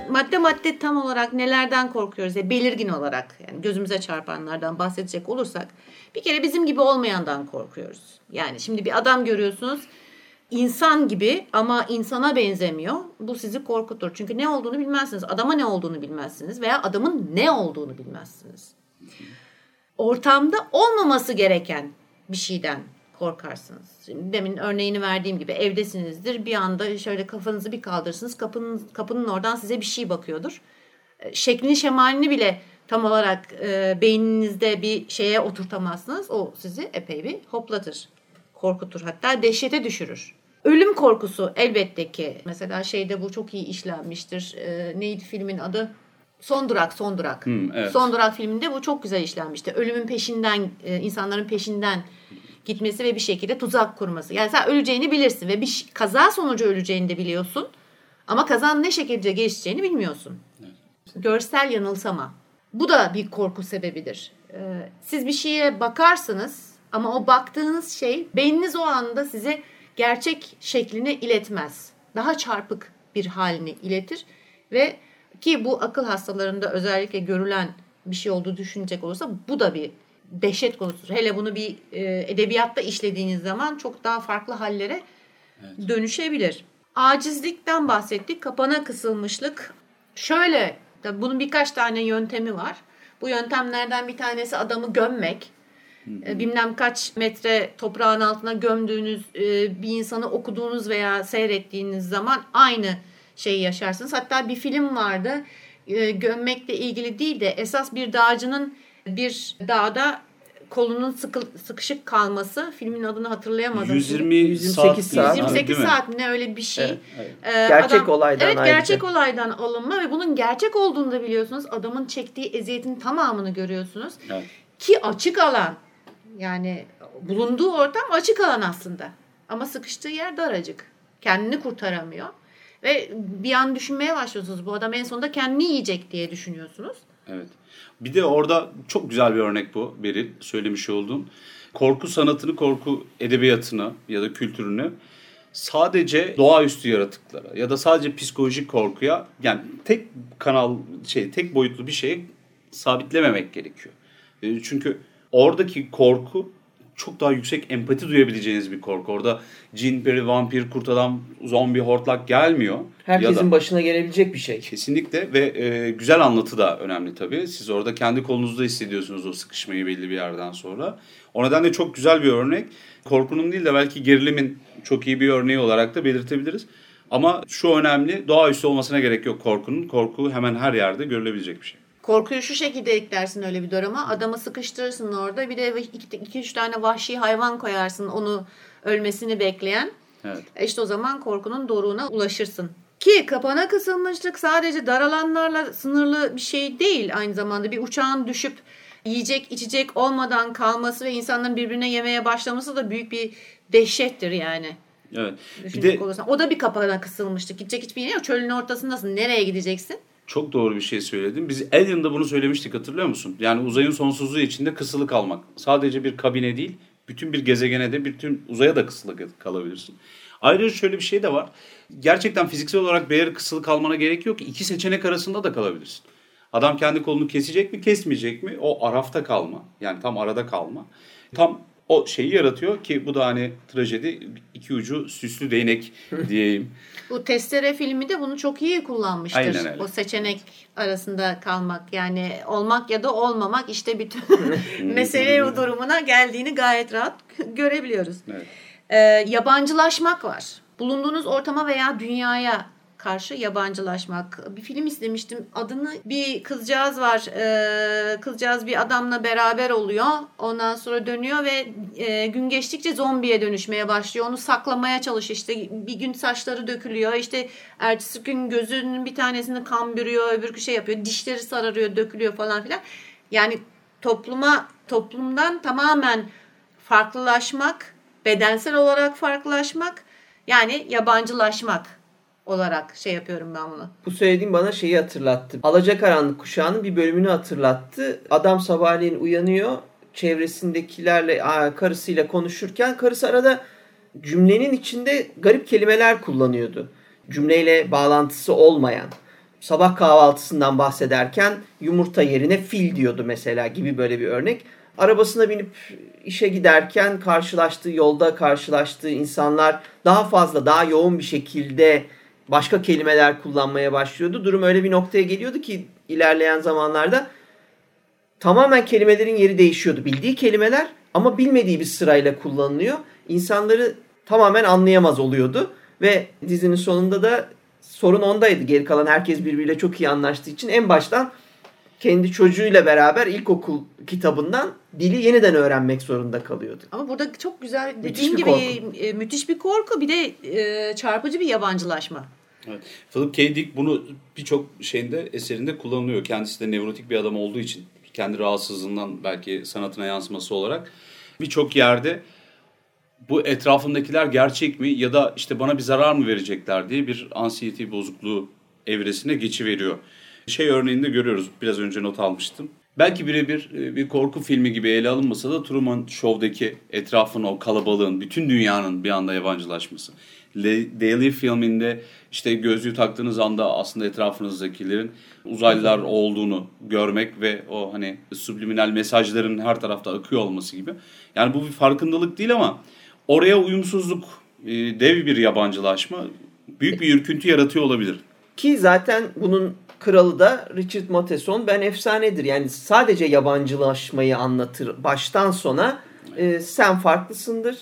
madde madde tam olarak nelerden korkuyoruz ya belirgin olarak yani gözümüze çarpanlardan bahsedecek olursak bir kere bizim gibi olmayandan korkuyoruz. Yani şimdi bir adam görüyorsunuz insan gibi ama insana benzemiyor. Bu sizi korkutur. Çünkü ne olduğunu bilmezsiniz. Adama ne olduğunu bilmezsiniz veya adamın ne olduğunu bilmezsiniz. Ortamda olmaması gereken bir şeyden korkarsınız. Şimdi demin örneğini verdiğim gibi evdesinizdir. Bir anda şöyle kafanızı bir kaldırırsınız. Kapının, kapının oradan size bir şey bakıyordur. E, şeklini şemalini bile tam olarak e, beyninizde bir şeye oturtamazsınız. O sizi epey bir hoplatır. Korkutur hatta dehşete düşürür. Ölüm korkusu elbette ki. Mesela şeyde bu çok iyi işlenmiştir. E, neydi filmin adı? Son Durak, Son Durak. Hmm, evet. Son Durak filminde bu çok güzel işlenmişti. Ölümün peşinden, e, insanların peşinden gitmesi ve bir şekilde tuzak kurması. Yani sen öleceğini bilirsin ve bir kaza sonucu öleceğini de biliyorsun. Ama kazanın ne şekilde gelişeceğini bilmiyorsun. Evet. Görsel yanılsama. Bu da bir korku sebebidir. Ee, siz bir şeye bakarsınız ama o baktığınız şey beyniniz o anda size gerçek şeklini iletmez. Daha çarpık bir halini iletir ve ki bu akıl hastalarında özellikle görülen bir şey olduğu düşünecek olursa bu da bir dehşet konusudur. Hele bunu bir e, edebiyatta işlediğiniz zaman çok daha farklı hallere evet. dönüşebilir. Acizlikten bahsettik. Kapana kısılmışlık. Şöyle, tabii bunun birkaç tane yöntemi var. Bu yöntemlerden bir tanesi adamı gömmek. E, bilmem kaç metre toprağın altına gömdüğünüz e, bir insanı okuduğunuz veya seyrettiğiniz zaman aynı şeyi yaşarsınız. Hatta bir film vardı. E, gömmekle ilgili değil de esas bir dağcının bir dağda kolunun sıkı, sıkışık kalması filmin adını hatırlayamadım. 120 128 saat. 128 saat ne öyle bir şey. Evet, evet. Ee, gerçek adam, olaydan Evet ayrıca. gerçek olaydan alınma ve bunun gerçek olduğunu da biliyorsunuz. Adamın çektiği eziyetin tamamını görüyorsunuz. Evet. Ki açık alan. Yani bulunduğu ortam açık alan aslında. Ama sıkıştığı yer daracık. Kendini kurtaramıyor. Ve bir an düşünmeye başlıyorsunuz. Bu adam en sonunda kendini yiyecek diye düşünüyorsunuz. Evet. Bir de orada çok güzel bir örnek bu Beril söylemiş olduğun. Korku sanatını, korku edebiyatını ya da kültürünü sadece doğaüstü yaratıklara ya da sadece psikolojik korkuya yani tek kanal şey tek boyutlu bir şeye sabitlememek gerekiyor. E, çünkü oradaki korku çok daha yüksek empati duyabileceğiniz bir korku. Orada cin, peri, vampir, kurt adam, zombi, hortlak gelmiyor. Herkesin ya da, başına gelebilecek bir şey. Kesinlikle ve e, güzel anlatı da önemli tabii. Siz orada kendi kolunuzda hissediyorsunuz o sıkışmayı belli bir yerden sonra. O nedenle çok güzel bir örnek. Korkunun değil de belki gerilimin çok iyi bir örneği olarak da belirtebiliriz. Ama şu önemli, doğaüstü olmasına gerek yok korkunun. Korku hemen her yerde görülebilecek bir şey. Korkuyu şu şekilde eklersin öyle bir duruma. Adamı sıkıştırırsın orada. Bir de iki, iki üç tane vahşi hayvan koyarsın onu ölmesini bekleyen. Evet. E İşte o zaman korkunun doruğuna ulaşırsın. Ki kapana kısılmışlık sadece dar alanlarla sınırlı bir şey değil. Aynı zamanda bir uçağın düşüp yiyecek içecek olmadan kalması ve insanların birbirine yemeye başlaması da büyük bir dehşettir yani. Evet. Bir de, olursan. O da bir kapana kısılmıştık. Gidecek hiçbir yer yok. Çölün ortasındasın. Nereye gideceksin? Çok doğru bir şey söyledin. Biz Alien'da bunu söylemiştik hatırlıyor musun? Yani uzayın sonsuzluğu içinde kısılı kalmak. Sadece bir kabine değil, bütün bir gezegene de, bütün uzaya da kısılı kalabilirsin. Ayrıca şöyle bir şey de var. Gerçekten fiziksel olarak bir yere kısılı kalmana gerek yok ki. İki seçenek arasında da kalabilirsin. Adam kendi kolunu kesecek mi, kesmeyecek mi? O arafta kalma. Yani tam arada kalma. Tam o şeyi yaratıyor ki bu da hani trajedi iki ucu süslü değnek *laughs* diyeyim. bu Testere filmi de bunu çok iyi kullanmıştır. Aynen öyle. O seçenek arasında kalmak yani olmak ya da olmamak işte bütün *laughs* *laughs* mesele o durumuna geldiğini gayet rahat görebiliyoruz. Evet. Ee, yabancılaşmak var. Bulunduğunuz ortama veya dünyaya karşı yabancılaşmak. Bir film izlemiştim. Adını bir kızcağız var. Ee, kızcağız bir adamla beraber oluyor. Ondan sonra dönüyor ve e, gün geçtikçe zombiye dönüşmeye başlıyor. Onu saklamaya çalışıyor. İşte bir gün saçları dökülüyor. İşte ertesi gün gözünün bir tanesini kan bürüyor. Öbür şey yapıyor. Dişleri sararıyor, dökülüyor falan filan. Yani topluma toplumdan tamamen farklılaşmak, bedensel olarak farklılaşmak yani yabancılaşmak olarak şey yapıyorum ben bunu. Bu söylediğim bana şeyi hatırlattı. Alacakaranlık kuşağının bir bölümünü hatırlattı. Adam sabahleyin uyanıyor. Çevresindekilerle, karısıyla konuşurken karısı arada cümlenin içinde garip kelimeler kullanıyordu. Cümleyle bağlantısı olmayan. Sabah kahvaltısından bahsederken yumurta yerine fil diyordu mesela gibi böyle bir örnek. Arabasına binip işe giderken karşılaştığı yolda karşılaştığı insanlar daha fazla daha yoğun bir şekilde başka kelimeler kullanmaya başlıyordu. Durum öyle bir noktaya geliyordu ki ilerleyen zamanlarda tamamen kelimelerin yeri değişiyordu. Bildiği kelimeler ama bilmediği bir sırayla kullanılıyor. İnsanları tamamen anlayamaz oluyordu ve dizinin sonunda da sorun ondaydı. Geri kalan herkes birbiriyle çok iyi anlaştığı için en baştan kendi çocuğuyla beraber ilkokul kitabından dili yeniden öğrenmek zorunda kalıyordu. Ama burada çok güzel dediğim gibi korku. E, müthiş bir korku bir de e, çarpıcı bir yabancılaşma. Evet. Philip K. Dick bunu birçok şeyinde eserinde kullanılıyor. Kendisi de nevrotik bir adam olduğu için kendi rahatsızlığından belki sanatına yansıması olarak birçok yerde bu etrafımdakiler gerçek mi ya da işte bana bir zarar mı verecekler diye bir ansiyeti bozukluğu evresine geçiveriyor. Şey örneğinde görüyoruz biraz önce not almıştım. Belki birebir e, bir korku filmi gibi ele alınmasa da Truman Show'daki etrafın o kalabalığın, bütün dünyanın bir anda yabancılaşması. Daily filminde işte gözlüğü taktığınız anda aslında etrafınızdakilerin uzaylılar olduğunu görmek ve o hani subliminal mesajların her tarafta akıyor olması gibi. Yani bu bir farkındalık değil ama oraya uyumsuzluk, e, dev bir yabancılaşma büyük bir ürküntü yaratıyor olabilir. Ki zaten bunun kralı da Richard Matheson ben efsanedir. Yani sadece yabancılaşmayı anlatır baştan sona. E, sen farklısındır.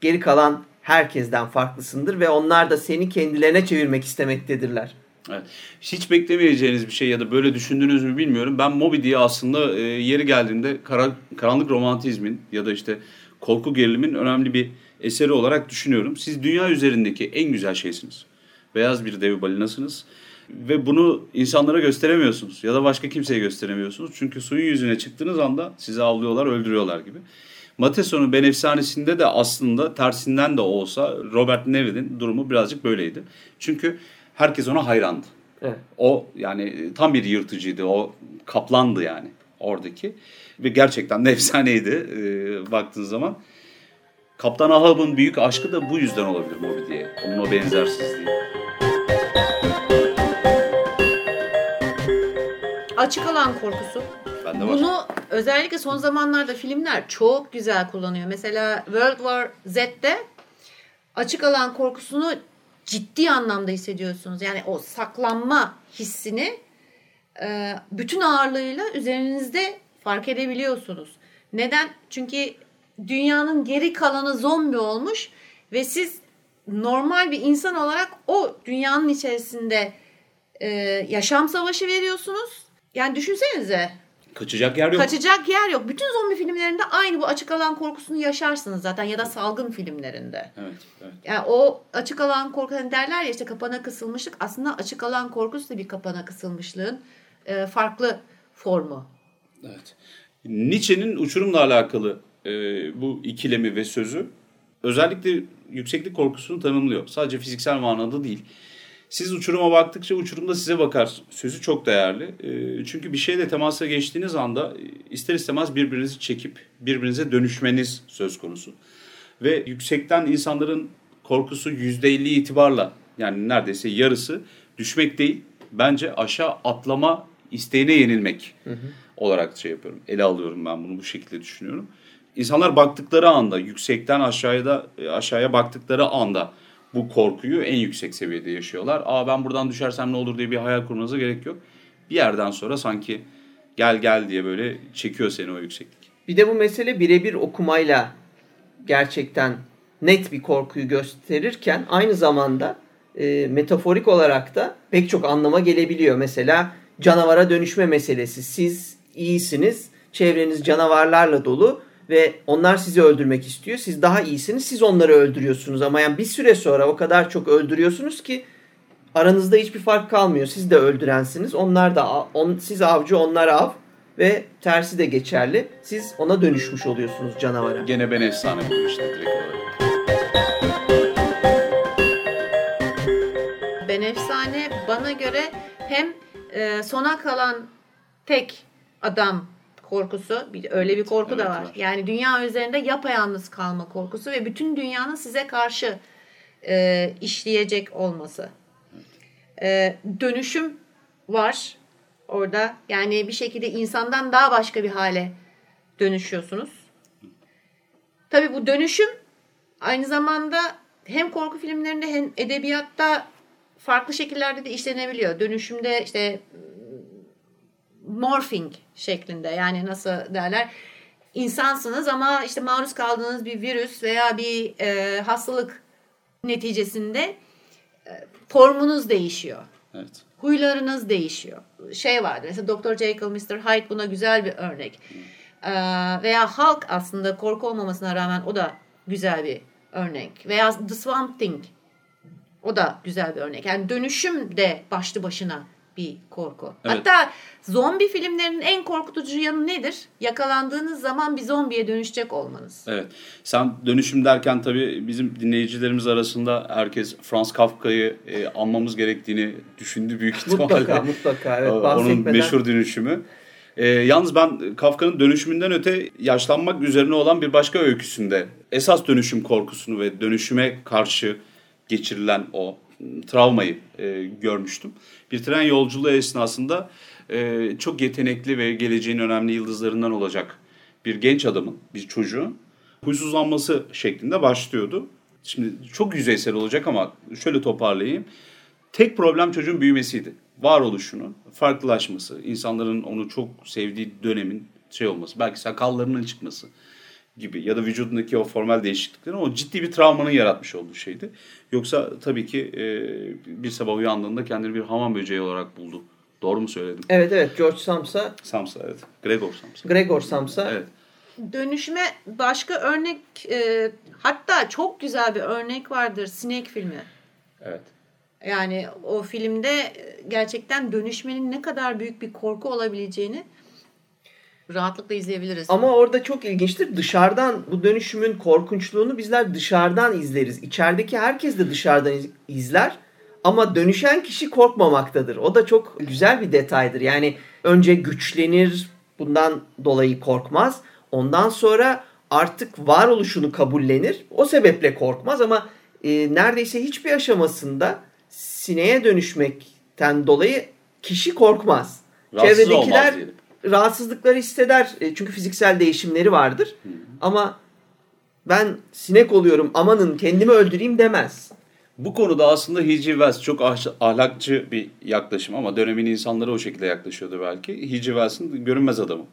Geri kalan herkesten farklısındır ve onlar da seni kendilerine çevirmek istemektedirler. Evet. Hiç beklemeyeceğiniz bir şey ya da böyle düşündüğünüz mü bilmiyorum. Ben Moby diye aslında e, yeri geldiğinde kara, karanlık romantizmin ya da işte korku gerilimin önemli bir eseri olarak düşünüyorum. Siz dünya üzerindeki en güzel şeysiniz. Beyaz bir dev balinasınız ve bunu insanlara gösteremiyorsunuz ya da başka kimseye gösteremiyorsunuz. Çünkü suyun yüzüne çıktığınız anda sizi avlıyorlar, öldürüyorlar gibi. Mateson'un Ben Efsanesi'nde de aslında tersinden de olsa Robert Neville'in durumu birazcık böyleydi. Çünkü herkes ona hayrandı. Evet. O yani tam bir yırtıcıydı. O kaplandı yani oradaki. Ve gerçekten *laughs* de efsaneydi e, baktığın zaman. Kaptan Ahab'ın büyük aşkı da bu yüzden olabilir Moby diye. Onun o benzersizliği. Açık alan korkusu. Bende var. Bunu özellikle son zamanlarda filmler çok güzel kullanıyor. Mesela World War Z'de açık alan korkusunu ciddi anlamda hissediyorsunuz. Yani o saklanma hissini e, bütün ağırlığıyla üzerinizde fark edebiliyorsunuz. Neden? Çünkü dünyanın geri kalanı zombi olmuş ve siz normal bir insan olarak o dünyanın içerisinde e, yaşam savaşı veriyorsunuz. Yani düşünsenize Kaçacak yer yok. Kaçacak yer yok. Bütün zombi filmlerinde aynı bu açık alan korkusunu yaşarsınız zaten ya da salgın filmlerinde. Evet, evet. Yani o açık alan korkusu hani derler ya işte kapana kısılmışlık aslında açık alan korkusu da bir kapana kısılmışlığın e, farklı formu. Evet. Nietzsche'nin uçurumla alakalı e, bu ikilemi ve sözü özellikle yükseklik korkusunu tanımlıyor. Sadece fiziksel manada değil. Siz uçuruma baktıkça uçurum da size bakar. Sözü çok değerli. E, çünkü bir şeyle temasa geçtiğiniz anda e, ister istemez birbirinizi çekip birbirinize dönüşmeniz söz konusu. Ve yüksekten insanların korkusu %50 itibarla yani neredeyse yarısı düşmek değil. Bence aşağı atlama isteğine yenilmek olarak şey yapıyorum. Ele alıyorum ben bunu bu şekilde düşünüyorum. İnsanlar baktıkları anda yüksekten aşağıya da aşağıya baktıkları anda bu korkuyu en yüksek seviyede yaşıyorlar. Aa ben buradan düşersem ne olur diye bir hayal kurmanıza gerek yok. Bir yerden sonra sanki gel gel diye böyle çekiyor seni o yükseklik. Bir de bu mesele birebir okumayla gerçekten net bir korkuyu gösterirken aynı zamanda e, metaforik olarak da pek çok anlama gelebiliyor. Mesela canavara dönüşme meselesi. Siz iyisiniz, çevreniz canavarlarla dolu ve onlar sizi öldürmek istiyor. Siz daha iyisiniz, siz onları öldürüyorsunuz ama yani bir süre sonra o kadar çok öldürüyorsunuz ki aranızda hiçbir fark kalmıyor. Siz de öldürensiniz, onlar da on, siz avcı, onlar av ve tersi de geçerli. Siz ona dönüşmüş oluyorsunuz canavara. Gene ben efsane buluyor işte direkt olarak. Ben efsane bana göre hem e, sona kalan tek adam korkusu bir öyle bir korku da Evet, var. var. Yani dünya üzerinde yapayalnız kalma korkusu ve bütün dünyanın size karşı e, işleyecek olması. E, dönüşüm var orada. Yani bir şekilde insandan daha başka bir hale dönüşüyorsunuz. Tabii bu dönüşüm aynı zamanda hem korku filmlerinde hem edebiyatta farklı şekillerde de işlenebiliyor. Dönüşümde işte morphing şeklinde yani nasıl derler insansınız ama işte maruz kaldığınız bir virüs veya bir e, hastalık neticesinde e, formunuz değişiyor. Evet. Huylarınız değişiyor. Şey vardı mesela Dr. Jekyll, Mr. Hyde buna güzel bir örnek. Ee, veya Hulk aslında korku olmamasına rağmen o da güzel bir örnek. Veya The Swamp Thing o da güzel bir örnek. Yani dönüşüm de başlı başına bir korku. Evet. Hatta zombi filmlerinin en korkutucu yanı nedir? Yakalandığınız zaman bir zombiye dönüşecek olmanız. Evet. Sen dönüşüm derken tabii bizim dinleyicilerimiz arasında herkes Franz Kafka'yı e, anmamız gerektiğini düşündü büyük ihtimalle. Mutlaka mutlaka evet Onun meşhur dönüşümü. E, yalnız ben Kafka'nın dönüşümünden öte yaşlanmak üzerine olan bir başka öyküsünde esas dönüşüm korkusunu ve dönüşüme karşı geçirilen o travmayı e, görmüştüm. Bir tren yolculuğu esnasında e, çok yetenekli ve geleceğin önemli yıldızlarından olacak bir genç adamın, bir çocuğun huysuzlanması şeklinde başlıyordu. Şimdi çok yüzeysel olacak ama şöyle toparlayayım. Tek problem çocuğun büyümesiydi. Varoluşunun farklılaşması, insanların onu çok sevdiği dönemin şey olması, belki sakallarının çıkması gibi ya da vücudundaki o formal değişikliklerin o ciddi bir travmanın yaratmış olduğu şeydi. Yoksa tabii ki e, bir sabah uyandığında kendini bir hamam böceği olarak buldu. Doğru mu söyledim? Evet evet George Samsa, Samsa evet. Gregor Samsa. Gregor Samsa Evet. Dönüşüme başka örnek e, hatta çok güzel bir örnek vardır Snake filmi. Evet. Yani o filmde gerçekten dönüşmenin ne kadar büyük bir korku olabileceğini rahatlıkla izleyebiliriz. Ama orada çok ilginçtir. Dışarıdan bu dönüşümün korkunçluğunu bizler dışarıdan izleriz. İçerideki herkes de dışarıdan iz- izler. Ama dönüşen kişi korkmamaktadır. O da çok güzel bir detaydır. Yani önce güçlenir, bundan dolayı korkmaz. Ondan sonra artık varoluşunu kabullenir. O sebeple korkmaz ama e, neredeyse hiçbir aşamasında sineğe dönüşmekten dolayı kişi korkmaz. Rahatsız olmaz Çevredekiler diyelim. Rahatsızlıkları hisseder. E, çünkü fiziksel değişimleri vardır. Ama ben sinek oluyorum amanın kendimi öldüreyim demez. Bu konuda aslında. Wells çok ah- ahlakçı bir yaklaşım ama dönemin insanları o şekilde yaklaşıyordu belki. Wells'ın görünmez adamı.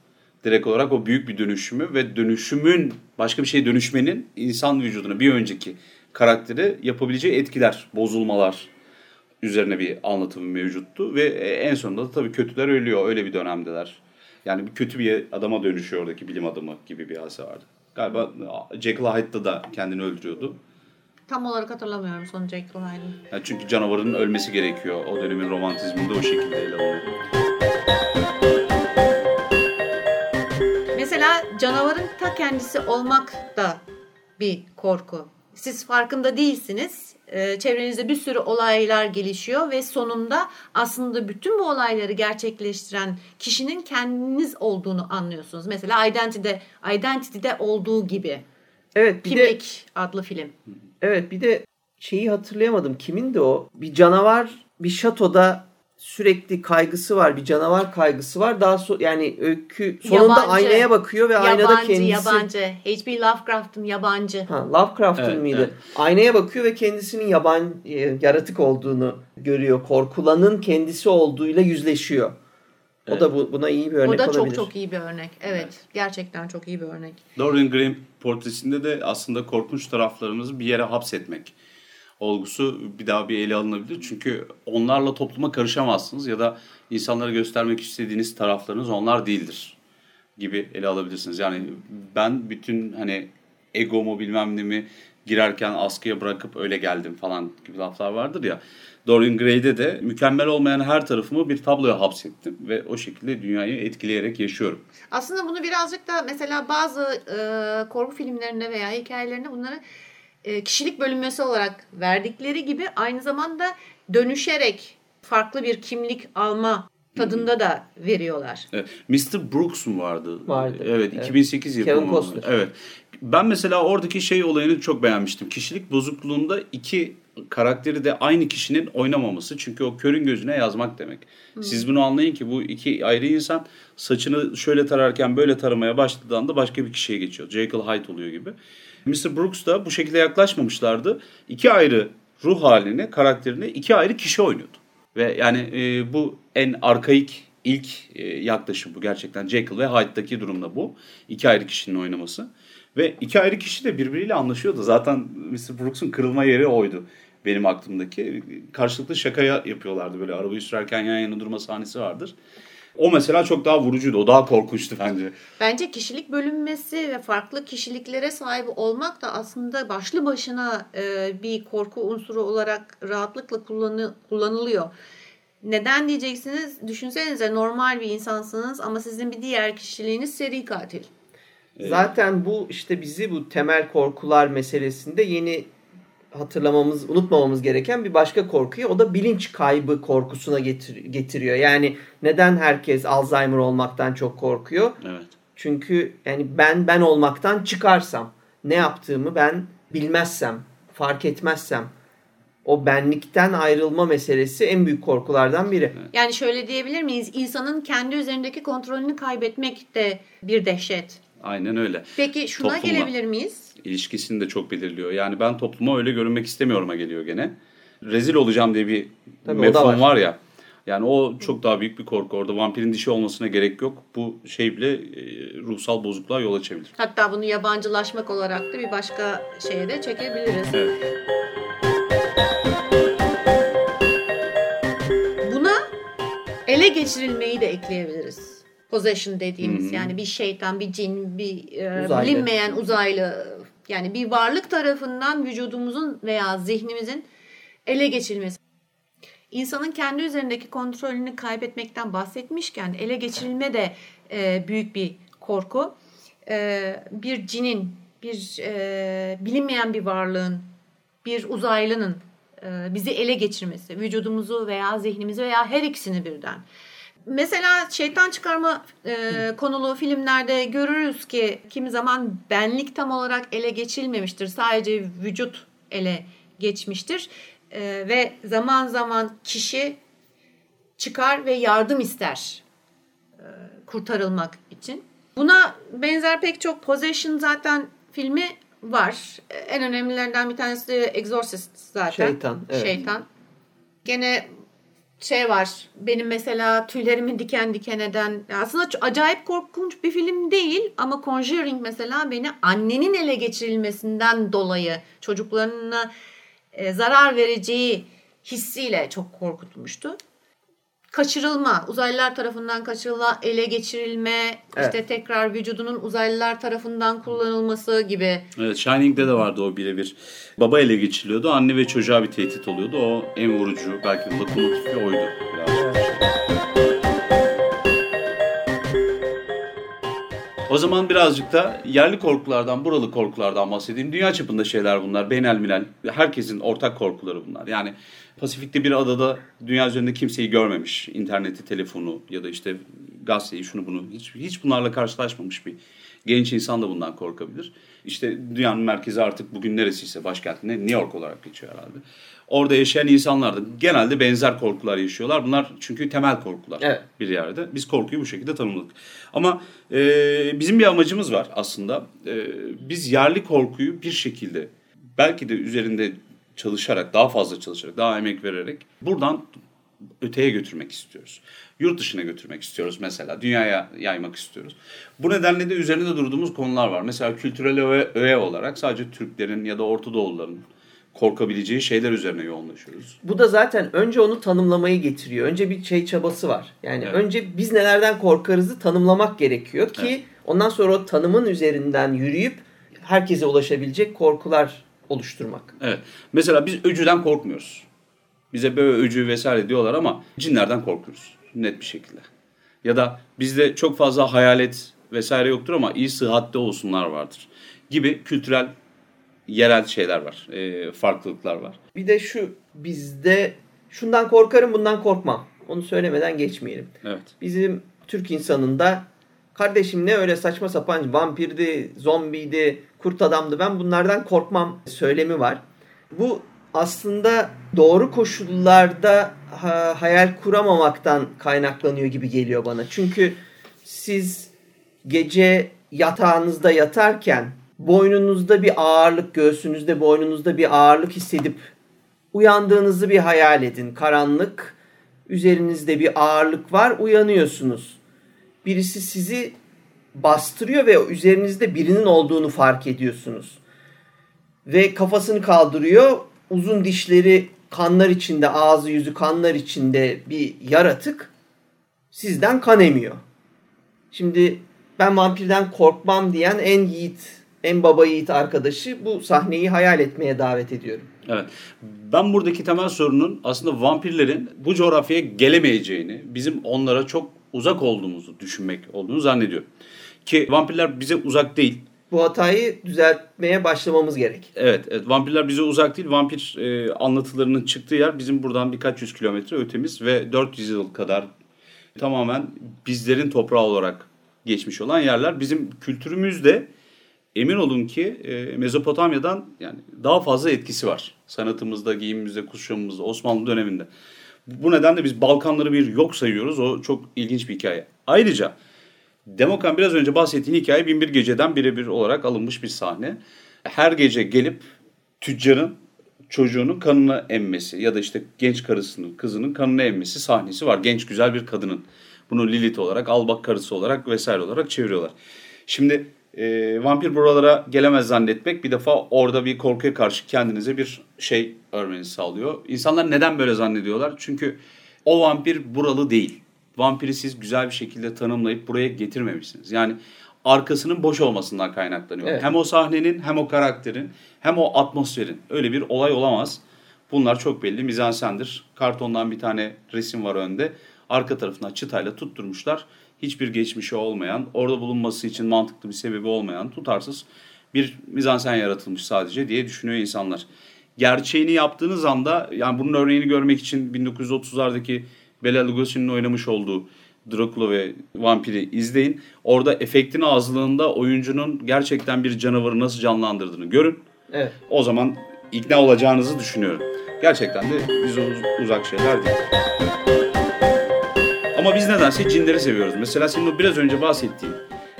Direkt olarak o büyük bir dönüşümü ve dönüşümün başka bir şeye dönüşmenin insan vücuduna bir önceki karakteri yapabileceği etkiler, bozulmalar üzerine bir anlatımı mevcuttu. Ve en sonunda da tabii kötüler ölüyor. Öyle bir dönemdeler. Yani bir kötü bir adama dönüşüyor oradaki bilim adamı gibi bir hadise vardı. Galiba Jekyll Hyde'da da kendini öldürüyordu. Tam olarak hatırlamıyorum son Jekyll Hyde'ı. Yani çünkü canavarın ölmesi gerekiyor. O dönemin romantizminde o şekilde ele alınıyor. Mesela canavarın ta kendisi olmak da bir korku. Siz farkında değilsiniz. Ee, çevrenizde bir sürü olaylar gelişiyor ve sonunda aslında bütün bu olayları gerçekleştiren kişinin kendiniz olduğunu anlıyorsunuz. Mesela Identity'de, Identity'de olduğu gibi. Evet bir de Kimlik adlı film. evet bir de şeyi hatırlayamadım. Kimin de o? Bir canavar bir şatoda sürekli kaygısı var. Bir canavar kaygısı var. Daha so yani öykü sonunda Yabancı. aynaya bakıyor ve aynada Yabancı, kendisi yabancı. H.P. Lovecraft'ın yabancı. Ha, Lovecraft'ın Evet, mıydı? evet. Aynaya bakıyor ve kendisinin yaban e, yaratık olduğunu görüyor. Korkulanın kendisi olduğuyla yüzleşiyor. O da bu, buna iyi bir örnek Bu da olabilir. çok çok iyi bir örnek. Evet, gerçekten çok iyi bir örnek. Dorian Gray portresinde de aslında korkunç taraflarımızı bir yere hapsetmek olgusu bir daha bir ele alınabilir. Çünkü onlarla topluma karışamazsınız ya da insanlara göstermek istediğiniz taraflarınız onlar değildir gibi ele alabilirsiniz. Yani ben bütün hani egomu bilmem ne mi girerken askıya bırakıp öyle geldim falan gibi laflar vardır ya. Dorian Gray'de de mükemmel olmayan her tarafımı bir tabloya hapsettim ve o şekilde dünyayı etkileyerek yaşıyorum. Aslında bunu birazcık da mesela bazı e, korku filmlerinde veya hikayelerinde bunları kişilik bölünmesi olarak verdikleri gibi aynı zamanda dönüşerek farklı bir kimlik alma tadında da veriyorlar. Evet. Mr. Brooks mu vardı? Vardı. Evet, Evet. 2008 Kevin yapımı. Costner. Evet. Ben mesela oradaki şey olayını çok beğenmiştim. Kişilik bozukluğunda iki karakteri de aynı kişinin oynamaması. Çünkü o körün gözüne yazmak demek. Siz bunu anlayın ki bu iki ayrı insan saçını şöyle tararken böyle taramaya başladığı anda başka bir kişiye geçiyor. Jekyll Hyde oluyor gibi. Mr. Brooks da bu şekilde yaklaşmamışlardı. İki ayrı ruh halini, karakterini iki ayrı kişi oynuyordu. Ve yani e, bu en arkaik ilk e, yaklaşım bu gerçekten. Jekyll ve Hyde'daki durumda bu. İki ayrı kişinin oynaması. Ve iki ayrı kişi de birbiriyle anlaşıyordu. Zaten Mr. Brooks'un kırılma yeri oydu benim aklımdaki. Karşılıklı şakaya yapıyorlardı böyle arabayı sürerken yan yana durma sahnesi vardır. O mesela çok daha vurucuydu. O daha korkunçtu bence. Bence kişilik bölünmesi ve farklı kişiliklere sahip olmak da aslında başlı başına e, bir korku unsuru olarak rahatlıkla kullanı, kullanılıyor. Neden diyeceksiniz? Düşünsenize normal bir insansınız ama sizin bir diğer kişiliğiniz seri katil. Zaten bu işte bizi bu temel korkular meselesinde yeni hatırlamamız, unutmamamız gereken bir başka korkuyu o da bilinç kaybı korkusuna getir- getiriyor. Yani neden herkes Alzheimer olmaktan çok korkuyor? Evet. Çünkü yani ben ben olmaktan çıkarsam, ne yaptığımı ben bilmezsem, fark etmezsem o benlikten ayrılma meselesi en büyük korkulardan biri. Yani şöyle diyebilir miyiz? İnsanın kendi üzerindeki kontrolünü kaybetmek de bir dehşet. Aynen öyle. Peki şuna Toplumla. gelebilir miyiz? İlişkisini de çok belirliyor. Yani ben topluma öyle görünmek istemiyorum'a geliyor gene. Rezil olacağım diye bir Tabii mefhum var. var. ya. Yani o çok daha büyük bir korku. Orada vampirin dişi olmasına gerek yok. Bu şey bile e, ruhsal bozukluğa yol açabilir. Hatta bunu yabancılaşmak olarak da bir başka şeye de çekebiliriz. Evet. Buna ele geçirilmeyi de ekleyebiliriz. Possession dediğimiz hı. yani bir şeytan, bir cin, bir e, Uzaylı. bilinmeyen uzaylı yani bir varlık tarafından vücudumuzun veya zihnimizin ele geçirilmesi. İnsanın kendi üzerindeki kontrolünü kaybetmekten bahsetmişken ele geçirilme de e, büyük bir korku. E, bir cinin, bir e, bilinmeyen bir varlığın, bir uzaylının e, bizi ele geçirmesi, vücudumuzu veya zihnimizi veya her ikisini birden. Mesela şeytan çıkarma e, konulu filmlerde görürüz ki kimi zaman benlik tam olarak ele geçirilmemiştir. Sadece vücut ele geçmiştir. E, ve zaman zaman kişi çıkar ve yardım ister e, kurtarılmak için. Buna benzer pek çok Possession zaten filmi var. En önemlilerinden bir tanesi de Exorcist zaten. Şeytan, evet. Şeytan. Gene şey var. Benim mesela tüylerimi diken diken eden aslında acayip korkunç bir film değil ama Conjuring mesela beni annenin ele geçirilmesinden dolayı çocuklarına e, zarar vereceği hissiyle çok korkutmuştu. Kaçırılma, uzaylılar tarafından kaçırılma, ele geçirilme, Evet. işte tekrar vücudunun uzaylılar tarafından kullanılması gibi. Evet Shining'de de vardı o birebir. Baba ele geçiriliyordu. Anne ve çocuğa bir tehdit oluyordu. O en vurucu belki de lokomotifi oydu. O zaman birazcık da yerli korkulardan, buralı korkulardan bahsedeyim. Dünya çapında şeyler bunlar. Beynel milel. Herkesin ortak korkuları bunlar. Yani Pasifik'te bir adada dünya üzerinde kimseyi görmemiş. İnterneti, telefonu ya da işte gazeteyi, şunu bunu. Hiç, hiç bunlarla karşılaşmamış bir genç insan da bundan korkabilir. İşte dünyanın merkezi artık bugün neresiyse başkentine New York olarak geçiyor herhalde. Orada yaşayan insanlar da genelde benzer korkular yaşıyorlar. Bunlar çünkü temel korkular Evet. bir yerde. Biz korkuyu bu şekilde tanımladık. Ama e, bizim bir amacımız var aslında. E, biz yerli korkuyu bir şekilde belki de üzerinde çalışarak, daha fazla çalışarak, daha emek vererek buradan öteye götürmek istiyoruz. Yurt dışına götürmek istiyoruz mesela. Dünyaya yaymak istiyoruz. Bu nedenle de üzerinde durduğumuz konular var. Mesela kültürel öğe, öğe olarak sadece Türklerin ya da Orta Doğuluların korkabileceği şeyler üzerine yoğunlaşıyoruz. Bu da zaten önce onu tanımlamayı getiriyor. Önce bir şey çabası var. Yani Evet. önce biz nelerden korkarızı tanımlamak gerekiyor ki Evet. ondan sonra o tanımın üzerinden yürüyüp herkese ulaşabilecek korkular oluşturmak. Evet. Mesela biz öcüden korkmuyoruz. Bize böyle öcü vesaire diyorlar ama cinlerden korkuyoruz. Net bir şekilde. Ya da bizde çok fazla hayalet vesaire yoktur ama iyi sıhhatte olsunlar vardır. Gibi kültürel, yerel şeyler var. e, farklılıklar var. Bir de şu bizde şundan korkarım bundan korkmam. Onu söylemeden geçmeyelim. Evet. Bizim Türk insanında kardeşim ne öyle saçma sapan vampirdi, zombiydi, kurt adamdı ben bunlardan korkmam söylemi var. Bu aslında doğru koşullarda ha- hayal kuramamaktan kaynaklanıyor gibi geliyor bana. Çünkü siz gece yatağınızda yatarken boynunuzda bir ağırlık, göğsünüzde, boynunuzda bir ağırlık hissedip uyandığınızı bir hayal edin. Karanlık, üzerinizde bir ağırlık var, uyanıyorsunuz. Birisi sizi bastırıyor ve üzerinizde birinin olduğunu fark ediyorsunuz. Ve kafasını kaldırıyor, uzun dişleri kanlar içinde, ağzı yüzü kanlar içinde bir yaratık sizden kan emiyor. Şimdi ben vampirden korkmam diyen en yiğit, en baba yiğit arkadaşı bu sahneyi hayal etmeye davet ediyorum. Evet. Ben buradaki temel sorunun aslında vampirlerin bu coğrafyaya gelemeyeceğini, bizim onlara çok uzak olduğumuzu düşünmek olduğunu zannediyorum. Ki vampirler bize uzak değil. Bu hatayı düzeltmeye başlamamız gerek. Evet, evet vampirler bize uzak değil. Vampir e, anlatılarının çıktığı yer bizim buradan birkaç yüz kilometre ötemiz ve 400 yıl kadar tamamen bizlerin toprağı olarak geçmiş olan yerler. Bizim kültürümüzde emin olun ki e, Mezopotamya'dan yani daha fazla etkisi var. Sanatımızda, giyimimizde, kuşamımızda, Osmanlı döneminde. Bu nedenle biz Balkanları bir yok sayıyoruz. O çok ilginç bir hikaye. Ayrıca Demokan biraz önce bahsettiğin hikaye Binbir Gece'den birebir olarak alınmış bir sahne. Her gece gelip tüccarın çocuğunun kanını emmesi ya da işte genç karısının, kızının kanını emmesi sahnesi var. Genç güzel bir kadının. Bunu Lilith olarak, albak karısı olarak vesaire olarak çeviriyorlar. Şimdi e, vampir buralara gelemez zannetmek bir defa orada bir korkuya karşı kendinize bir şey örmenizi sağlıyor. İnsanlar neden böyle zannediyorlar? Çünkü o vampir buralı değil. Vampiri siz güzel bir şekilde tanımlayıp buraya getirmemişsiniz. Yani arkasının boş olmasından kaynaklanıyor. Evet. Hem o sahnenin hem o karakterin hem o atmosferin. Öyle bir olay olamaz. Bunlar çok belli mizansendir. Kartondan bir tane resim var önde. Arka tarafına çıtayla tutturmuşlar. Hiçbir geçmişi olmayan, orada bulunması için mantıklı bir sebebi olmayan, tutarsız bir mizansen yaratılmış sadece diye düşünüyor insanlar. gerçeğini yaptığınız anda yani bunun örneğini görmek için 1930'lardaki Bela Lugosi'nin oynamış olduğu Dracula ve Vampir'i izleyin. Orada efektin azlığında oyuncunun gerçekten bir canavarı nasıl canlandırdığını görün. Evet. O zaman ikna olacağınızı düşünüyorum. Gerçekten de bize uz- uzak şeyler değil. Ama biz nedense cinleri seviyoruz. Mesela senin o biraz önce bahsettiğin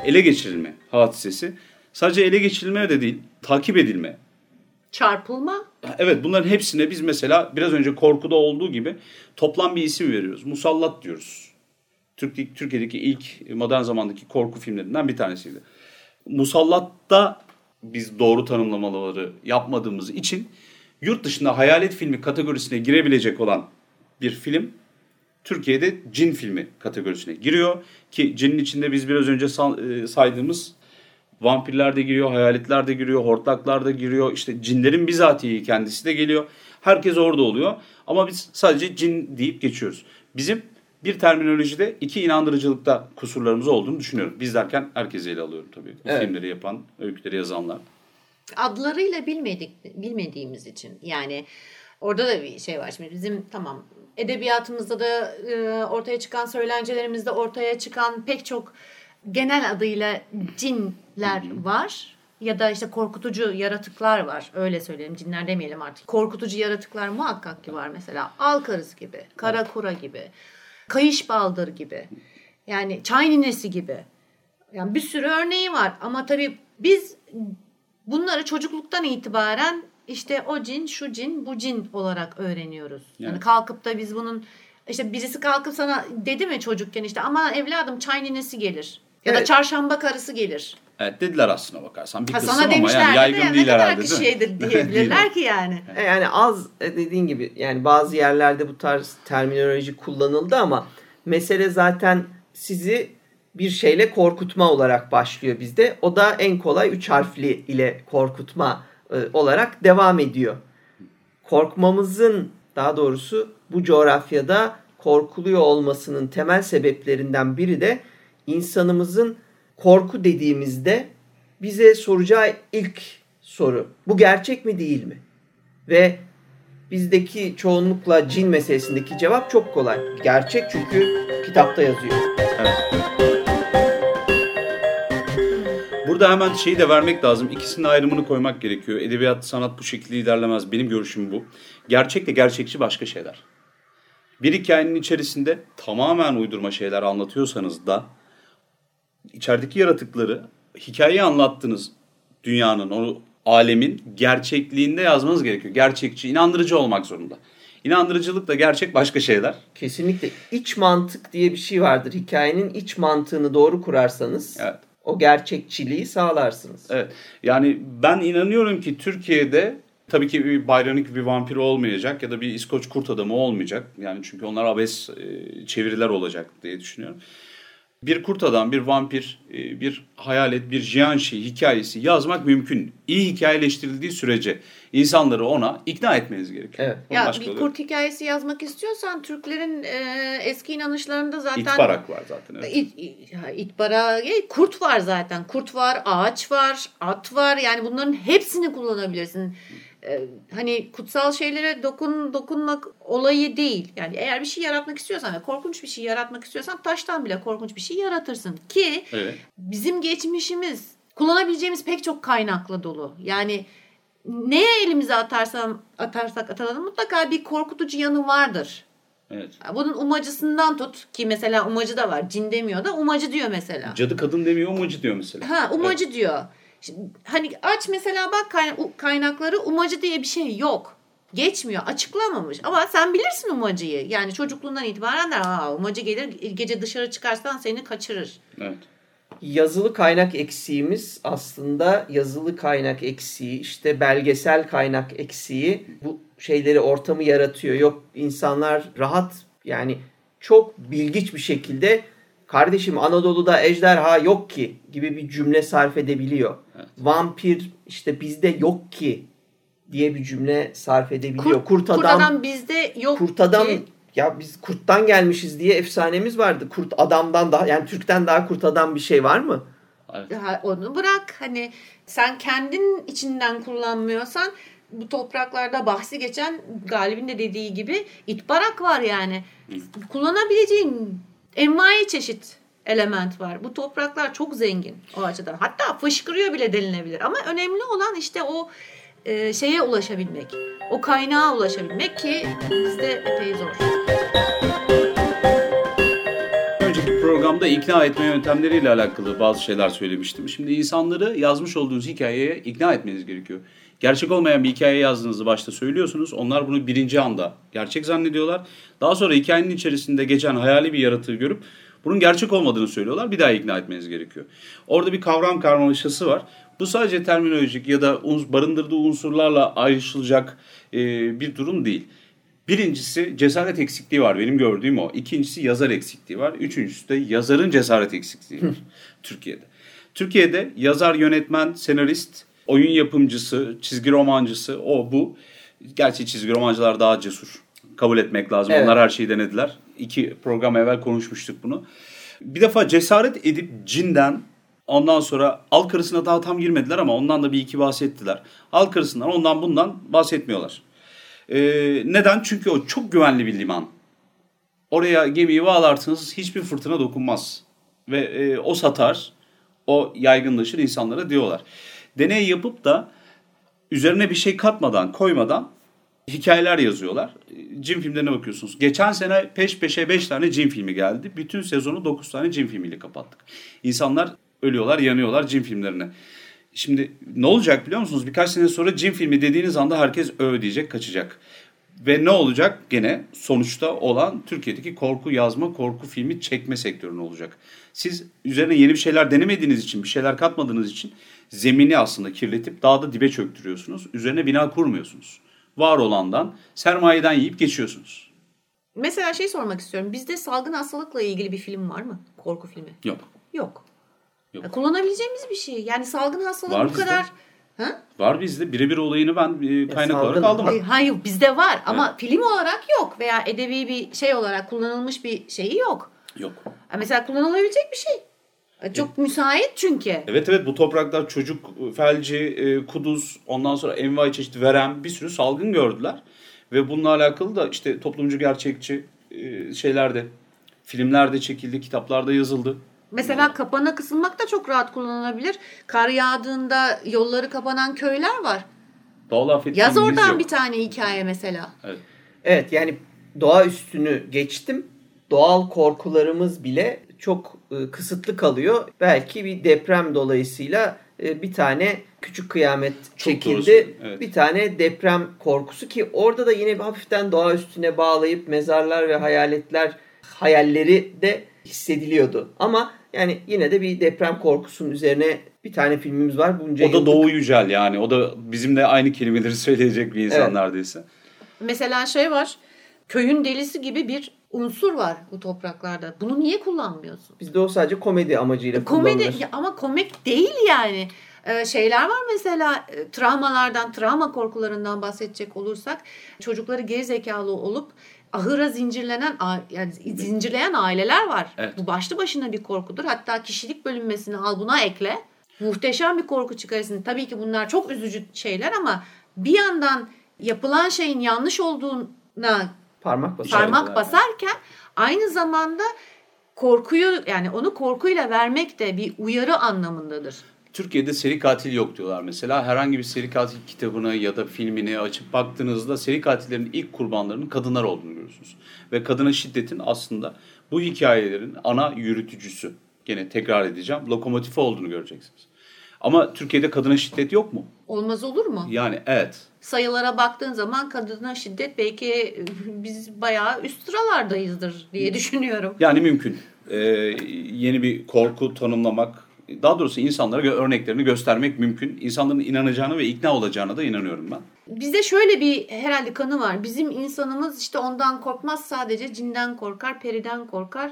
ele geçirilme hadisesi sadece ele geçirilme de değil, takip edilme. Çarpılma. Evet bunların hepsine biz mesela biraz önce korkuda olduğu gibi toplam bir isim veriyoruz. Musallat diyoruz. Türk, Türkiye'deki ilk modern zamandaki korku filmlerinden bir tanesiydi. Musallatta biz doğru tanımlamaları yapmadığımız için yurt dışında hayalet filmi kategorisine girebilecek olan bir film Türkiye'de cin filmi kategorisine giriyor. Ki cinin içinde biz biraz önce e, saydığımız vampirler de giriyor, hayaletler de giriyor, hortlaklar da giriyor. İşte cinlerin bizatihi kendisi de geliyor. Herkes orada oluyor. Ama biz sadece cin deyip geçiyoruz. Bizim bir terminolojide iki inandırıcılıkta kusurlarımız olduğunu düşünüyorum. Biz derken herkese ele alıyorum tabii. Evet. filmleri yapan, öyküleri yazanlar. adlarıyla bilmedik bilmediğimiz için yani orada da bir şey var şimdi bizim tamam edebiyatımızda da e, ortaya çıkan söylencelerimizde ortaya çıkan pek çok genel adıyla cinler var ya da işte korkutucu yaratıklar var öyle söyleyelim cinler demeyelim artık korkutucu yaratıklar muhakkak ki var mesela alkarız gibi kara kura gibi kayış baldır gibi yani çay ninesi gibi yani bir sürü örneği var ama tabii biz bunları çocukluktan itibaren işte o cin, şu cin, bu cin olarak öğreniyoruz. Yani Evet. kalkıp da biz bunun işte birisi kalkıp sana dedi mi çocukken işte ama evladım çay ninesi gelir. Ya da Evet. çarşamba karısı gelir. Evet dediler aslına bakarsan. Bir Ha, kısım sana ama demişler yani yaygın ne değil kadar herhalde ki değil mi? şeydir *laughs* Değil diyebilirler ki yani. Yani az e, dediğin gibi yani bazı yerlerde bu tarz terminoloji kullanıldı ama mesele zaten sizi bir şeyle korkutma olarak başlıyor bizde. O da en kolay üç harfli ile korkutma e, olarak devam ediyor. Korkmamızın daha doğrusu bu coğrafyada korkuluyor olmasının temel sebeplerinden biri de insanımızın korku dediğimizde bize soracağı ilk soru. Bu gerçek mi değil mi? Ve bizdeki çoğunlukla cin meselesindeki cevap çok kolay. Gerçek çünkü kitapta yazıyor. Burada hemen şeyi de vermek lazım. İkisinin ayrımını koymak gerekiyor. Edebiyat, sanat bu şekilde ilerlemez. Benim görüşüm bu. Gerçekle gerçekçi başka şeyler. Bir hikayenin içerisinde tamamen uydurma şeyler anlatıyorsanız da içerideki yaratıkları hikayeyi anlattığınız dünyanın, o alemin gerçekliğinde yazmanız gerekiyor. Gerçekçi, inandırıcı olmak zorunda. İnandırıcılıkla gerçek başka şeyler. Kesinlikle iç mantık diye bir şey vardır. Hikayenin iç mantığını doğru kurarsanız Evet. o gerçekçiliği sağlarsınız. Evet. Yani ben inanıyorum ki Türkiye'de tabii ki bir Bayranik bir vampir olmayacak ya da bir İskoç kurt adamı olmayacak. Yani çünkü onlar abes e, çeviriler olacak diye düşünüyorum. Bir kurt adam, bir vampir, e, bir hayalet, bir jiyanşi hikayesi yazmak mümkün. İyi hikayeleştirildiği sürece insanları ona ikna etmeniz gerekiyor. Evet. Onun Ya başka bir yolu kurt hikayesi yazmak istiyorsan Türklerin e, eski inanışlarında zaten İtbarak var zaten. Evet. İt, ya itbara, e, kurt var zaten. Kurt var, ağaç var, at var. Yani bunların hepsini kullanabilirsin. Ee, hani kutsal şeylere dokun dokunmak olayı değil. Yani eğer bir şey yaratmak istiyorsan ve korkunç bir şey yaratmak istiyorsan taştan bile korkunç bir şey yaratırsın. Ki Evet. bizim geçmişimiz kullanabileceğimiz pek çok kaynakla dolu. Yani neye elimize atarsam atarsak atalım mutlaka bir korkutucu yanı vardır. Evet. Bunun umacısından tut ki mesela umacı da var. Cin demiyor da umacı diyor mesela. Cadı kadın demiyor, umacı diyor mesela. Ha umacı diyor. Şimdi, hani aç mesela bak kaynakları umacı diye bir şey yok. Geçmiyor, açıklamamış. Ama sen bilirsin umacıyı. Yani çocukluğundan itibaren de Aa, umacı gelir gece dışarı çıkarsan seni kaçırır. Evet. yazılı kaynak eksiğimiz aslında yazılı kaynak eksiği işte belgesel kaynak eksiği bu şeyleri ortamı yaratıyor. Yok insanlar rahat yani çok bilgiç bir şekilde kardeşim Anadolu'da ejderha yok ki gibi bir cümle sarf edebiliyor. Evet. Vampir işte bizde yok ki diye bir cümle sarf edebiliyor. Kurt, Kurt, kurt adam, adam bizde yok kurt adam ki. ya biz kurttan gelmişiz diye efsanemiz vardı. Kurt adamdan daha yani Türk'ten daha kurt adam bir şey var mı? Evet. Onu bırak hani sen kendin içinden kullanmıyorsan bu topraklarda bahsi geçen Galip'in de dediği gibi itbarak var yani. Kullanabileceğin envai çeşit element var. Bu topraklar çok zengin o açıdan. Hatta fışkırıyor bile denilebilir. Ama önemli olan işte o e, şeye ulaşabilmek. O kaynağa ulaşabilmek ki bizde epey zor. Önceki programda ikna etme yöntemleriyle alakalı bazı şeyler söylemiştim. Şimdi insanları yazmış olduğunuz hikayeye ikna etmeniz gerekiyor. Gerçek olmayan bir hikaye yazdığınızı başta söylüyorsunuz. Onlar bunu birinci anda gerçek zannediyorlar. Daha sonra hikayenin içerisinde geçen hayali bir yaratığı görüp bunun gerçek olmadığını söylüyorlar. Bir daha ikna etmeniz gerekiyor. Orada bir kavram karmaşası var. Bu sadece terminolojik ya da barındırdığı unsurlarla ayrışılacak bir durum değil. Birincisi cesaret eksikliği var benim gördüğüm o. İkincisi yazar eksikliği var. Üçüncüsü de yazarın cesaret eksikliği var Türkiye'de. Türkiye'de yazar, yönetmen, senarist, oyun yapımcısı, çizgi romancısı o bu. Gerçi çizgi romancılar daha cesur. Kabul etmek lazım. Evet. Onlar her şeyi denediler. İki program evvel konuşmuştuk bunu. Bir defa cesaret edip cinden ondan sonra al karısına daha tam girmediler ama ondan da bir iki bahsettiler. Al karısından ondan bundan bahsetmiyorlar. Ee, neden? Çünkü o çok güvenli bir liman. Oraya gemiyi bağlarsınız hiçbir fırtına dokunmaz. Ve e, o satar, o yaygınlaşır insanlara diyorlar. Deney yapıp da üzerine bir şey katmadan, koymadan hikayeler yazıyorlar. Cin filmlerine bakıyorsunuz. Geçen sene peş peşe 5 tane cin filmi geldi. Bütün sezonu 9 tane cin filmiyle kapattık. İnsanlar ölüyorlar, yanıyorlar cin filmlerine. Şimdi ne olacak biliyor musunuz? Birkaç sene sonra cin filmi dediğiniz anda herkes öv kaçacak. Ve ne olacak? Gene sonuçta olan Türkiye'deki korku yazma, korku filmi çekme sektörüne olacak. Siz üzerine yeni bir şeyler denemediğiniz için, bir şeyler katmadığınız için zemini aslında kirletip daha da dibe çöktürüyorsunuz. Üzerine bina kurmuyorsunuz. Var olandan, sermayeden yiyip geçiyorsunuz. Mesela şey sormak istiyorum. Bizde salgın hastalıkla ilgili bir film var mı? Korku filmi. Yok. Yok. Yok. kullanabileceğimiz bir şey. Yani salgın hastalık var bu bizde. kadar... Ha? Var bizde. Birebir olayını ben e, kaynak ya olarak aldım. Hayır, hayır bizde var ama evet. film olarak yok veya edebi bir şey olarak kullanılmış bir şeyi yok. Yok. Mesela kullanılabilecek bir şey. Çok evet. müsait çünkü. Evet evet bu topraklar çocuk felci, e, kuduz, ondan sonra envai çeşit verem bir sürü salgın gördüler. Ve bununla alakalı da işte toplumcu gerçekçi e, şeylerde, filmlerde çekildi, kitaplarda yazıldı. Mesela kapana kısılmak da çok rahat kullanılabilir. Kar yağdığında yolları kapanan köyler var. Doğal afet Yaz oradan yok. bir tane hikaye mesela. Evet. Evet yani doğa üstünü geçtim. Doğal korkularımız bile çok e, kısıtlı kalıyor. Belki bir deprem dolayısıyla e, bir tane küçük kıyamet çekildi. Evet. Bir tane deprem korkusu ki orada da yine bir hafiften doğa üstüne bağlayıp mezarlar ve hayaletler hayalleri de hissediliyordu. Ama yani yine de bir deprem korkusunun üzerine bir tane filmimiz var. Bunca o da yıllık... Doğu Yücel yani. O da bizimle aynı kelimeleri *laughs* söyleyecek bir insan evet. neredeyse. Mesela şey var. Köyün delisi gibi bir unsur var bu topraklarda. Bunu niye kullanmıyorsun? Bizde o sadece komedi amacıyla komedi, kullanılır. Komedi ama komik değil yani. Ee, şeyler var mesela e, travmalardan, travma korkularından bahsedecek olursak çocukları geri zekalı olup ahıra zincirlenen yani zincirleyen aileler var. Evet. Bu başlı başına bir korkudur. Hatta kişilik bölünmesini al buna ekle. Muhteşem bir korku çıkarırsın. Tabii ki bunlar çok üzücü şeyler ama bir yandan yapılan şeyin yanlış olduğuna parmak, basar parmak basarken aynı zamanda korkuyu yani onu korkuyla vermek de bir uyarı anlamındadır. Türkiye'de seri katil yok diyorlar mesela. Herhangi bir seri katil kitabını ya da filmini açıp baktığınızda seri katillerin ilk kurbanlarının kadınlar olduğunu görüyorsunuz. Ve kadına şiddetin aslında bu hikayelerin ana yürütücüsü. Gene tekrar edeceğim. Lokomotifi olduğunu göreceksiniz. Ama Türkiye'de kadına şiddet yok mu? Olmaz olur mu? Yani evet. Sayılara baktığın zaman kadına şiddet belki *laughs* biz bayağı üst sıralardayızdır diye düşünüyorum. Yani mümkün. Ee, yeni bir korku tanımlamak daha doğrusu insanlara örneklerini göstermek mümkün. İnsanların inanacağını ve ikna olacağına da inanıyorum ben. Bizde şöyle bir herhalde kanı var. Bizim insanımız işte ondan korkmaz sadece cinden korkar, periden korkar.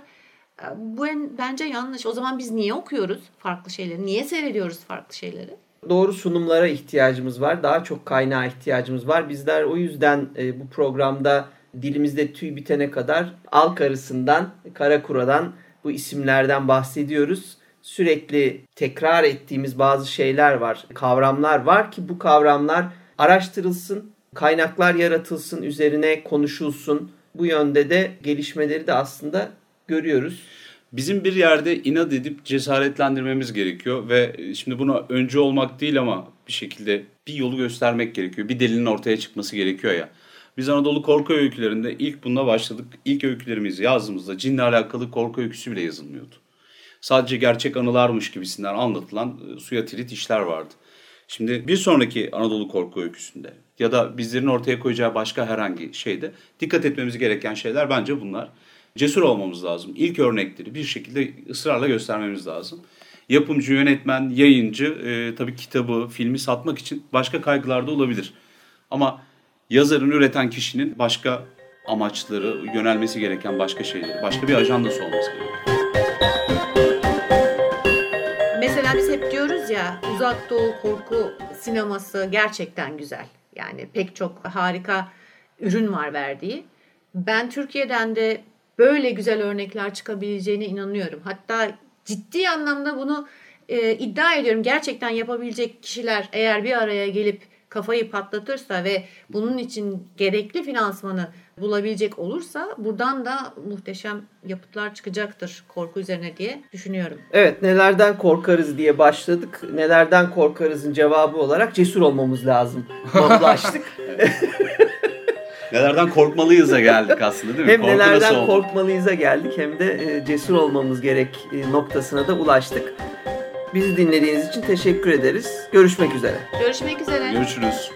Ee, bu en, bence yanlış. O zaman biz niye okuyoruz farklı şeyleri? Niye seyrediyoruz farklı şeyleri? Doğru sunumlara ihtiyacımız var. Daha çok kaynağa ihtiyacımız var. Bizler o yüzden e, bu programda dilimizde tüy bitene kadar Alk arısından, Karakuradan bu isimlerden bahsediyoruz sürekli tekrar ettiğimiz bazı şeyler var, kavramlar var ki bu kavramlar araştırılsın, kaynaklar yaratılsın, üzerine konuşulsun. Bu yönde de gelişmeleri de aslında görüyoruz. Bizim bir yerde inat edip cesaretlendirmemiz gerekiyor ve şimdi buna öncü olmak değil ama bir şekilde bir yolu göstermek gerekiyor. Bir delinin ortaya çıkması gerekiyor ya. Biz Anadolu korku öykülerinde ilk bununla başladık. İlk öykülerimizi yazdığımızda cinle alakalı korku öyküsü bile yazılmıyordu. Sadece gerçek anılarmış gibisinden anlatılan e, suya tirit işler vardı. Şimdi bir sonraki Anadolu korku öyküsünde ya da bizlerin ortaya koyacağı başka herhangi şeyde dikkat etmemiz gereken şeyler bence bunlar. Cesur olmamız lazım. İlk örnekleri bir şekilde ısrarla göstermemiz lazım. Yapımcı, yönetmen, yayıncı e, tabii kitabı, filmi satmak için başka kaygılar da olabilir. Ama yazarın, üreten kişinin başka amaçları, yönelmesi gereken başka şeyleri, başka bir ajandası olması gerekiyor. Mesela biz hep diyoruz ya uzak doğu korku sineması gerçekten güzel. Yani pek çok harika ürün var verdiği. Ben Türkiye'den de böyle güzel örnekler çıkabileceğine inanıyorum. Hatta ciddi anlamda bunu e, iddia ediyorum. Gerçekten yapabilecek kişiler eğer bir araya gelip kafayı patlatırsa ve bunun için gerekli finansmanı bulabilecek olursa buradan da muhteşem yapıtlar çıkacaktır korku üzerine diye düşünüyorum. Evet nelerden korkarız diye başladık. Nelerden korkarızın cevabı olarak cesur olmamız lazım. *laughs* Ulaştık. *laughs* Nelerden korkmalıyız'a geldik aslında değil mi? hem Korku nelerden korkmalıyız'a geldik hem de e, cesur olmamız gerek e, noktasına da ulaştık. Bizi dinlediğiniz için teşekkür ederiz. Görüşmek üzere. Görüşmek üzere. Görüşürüz.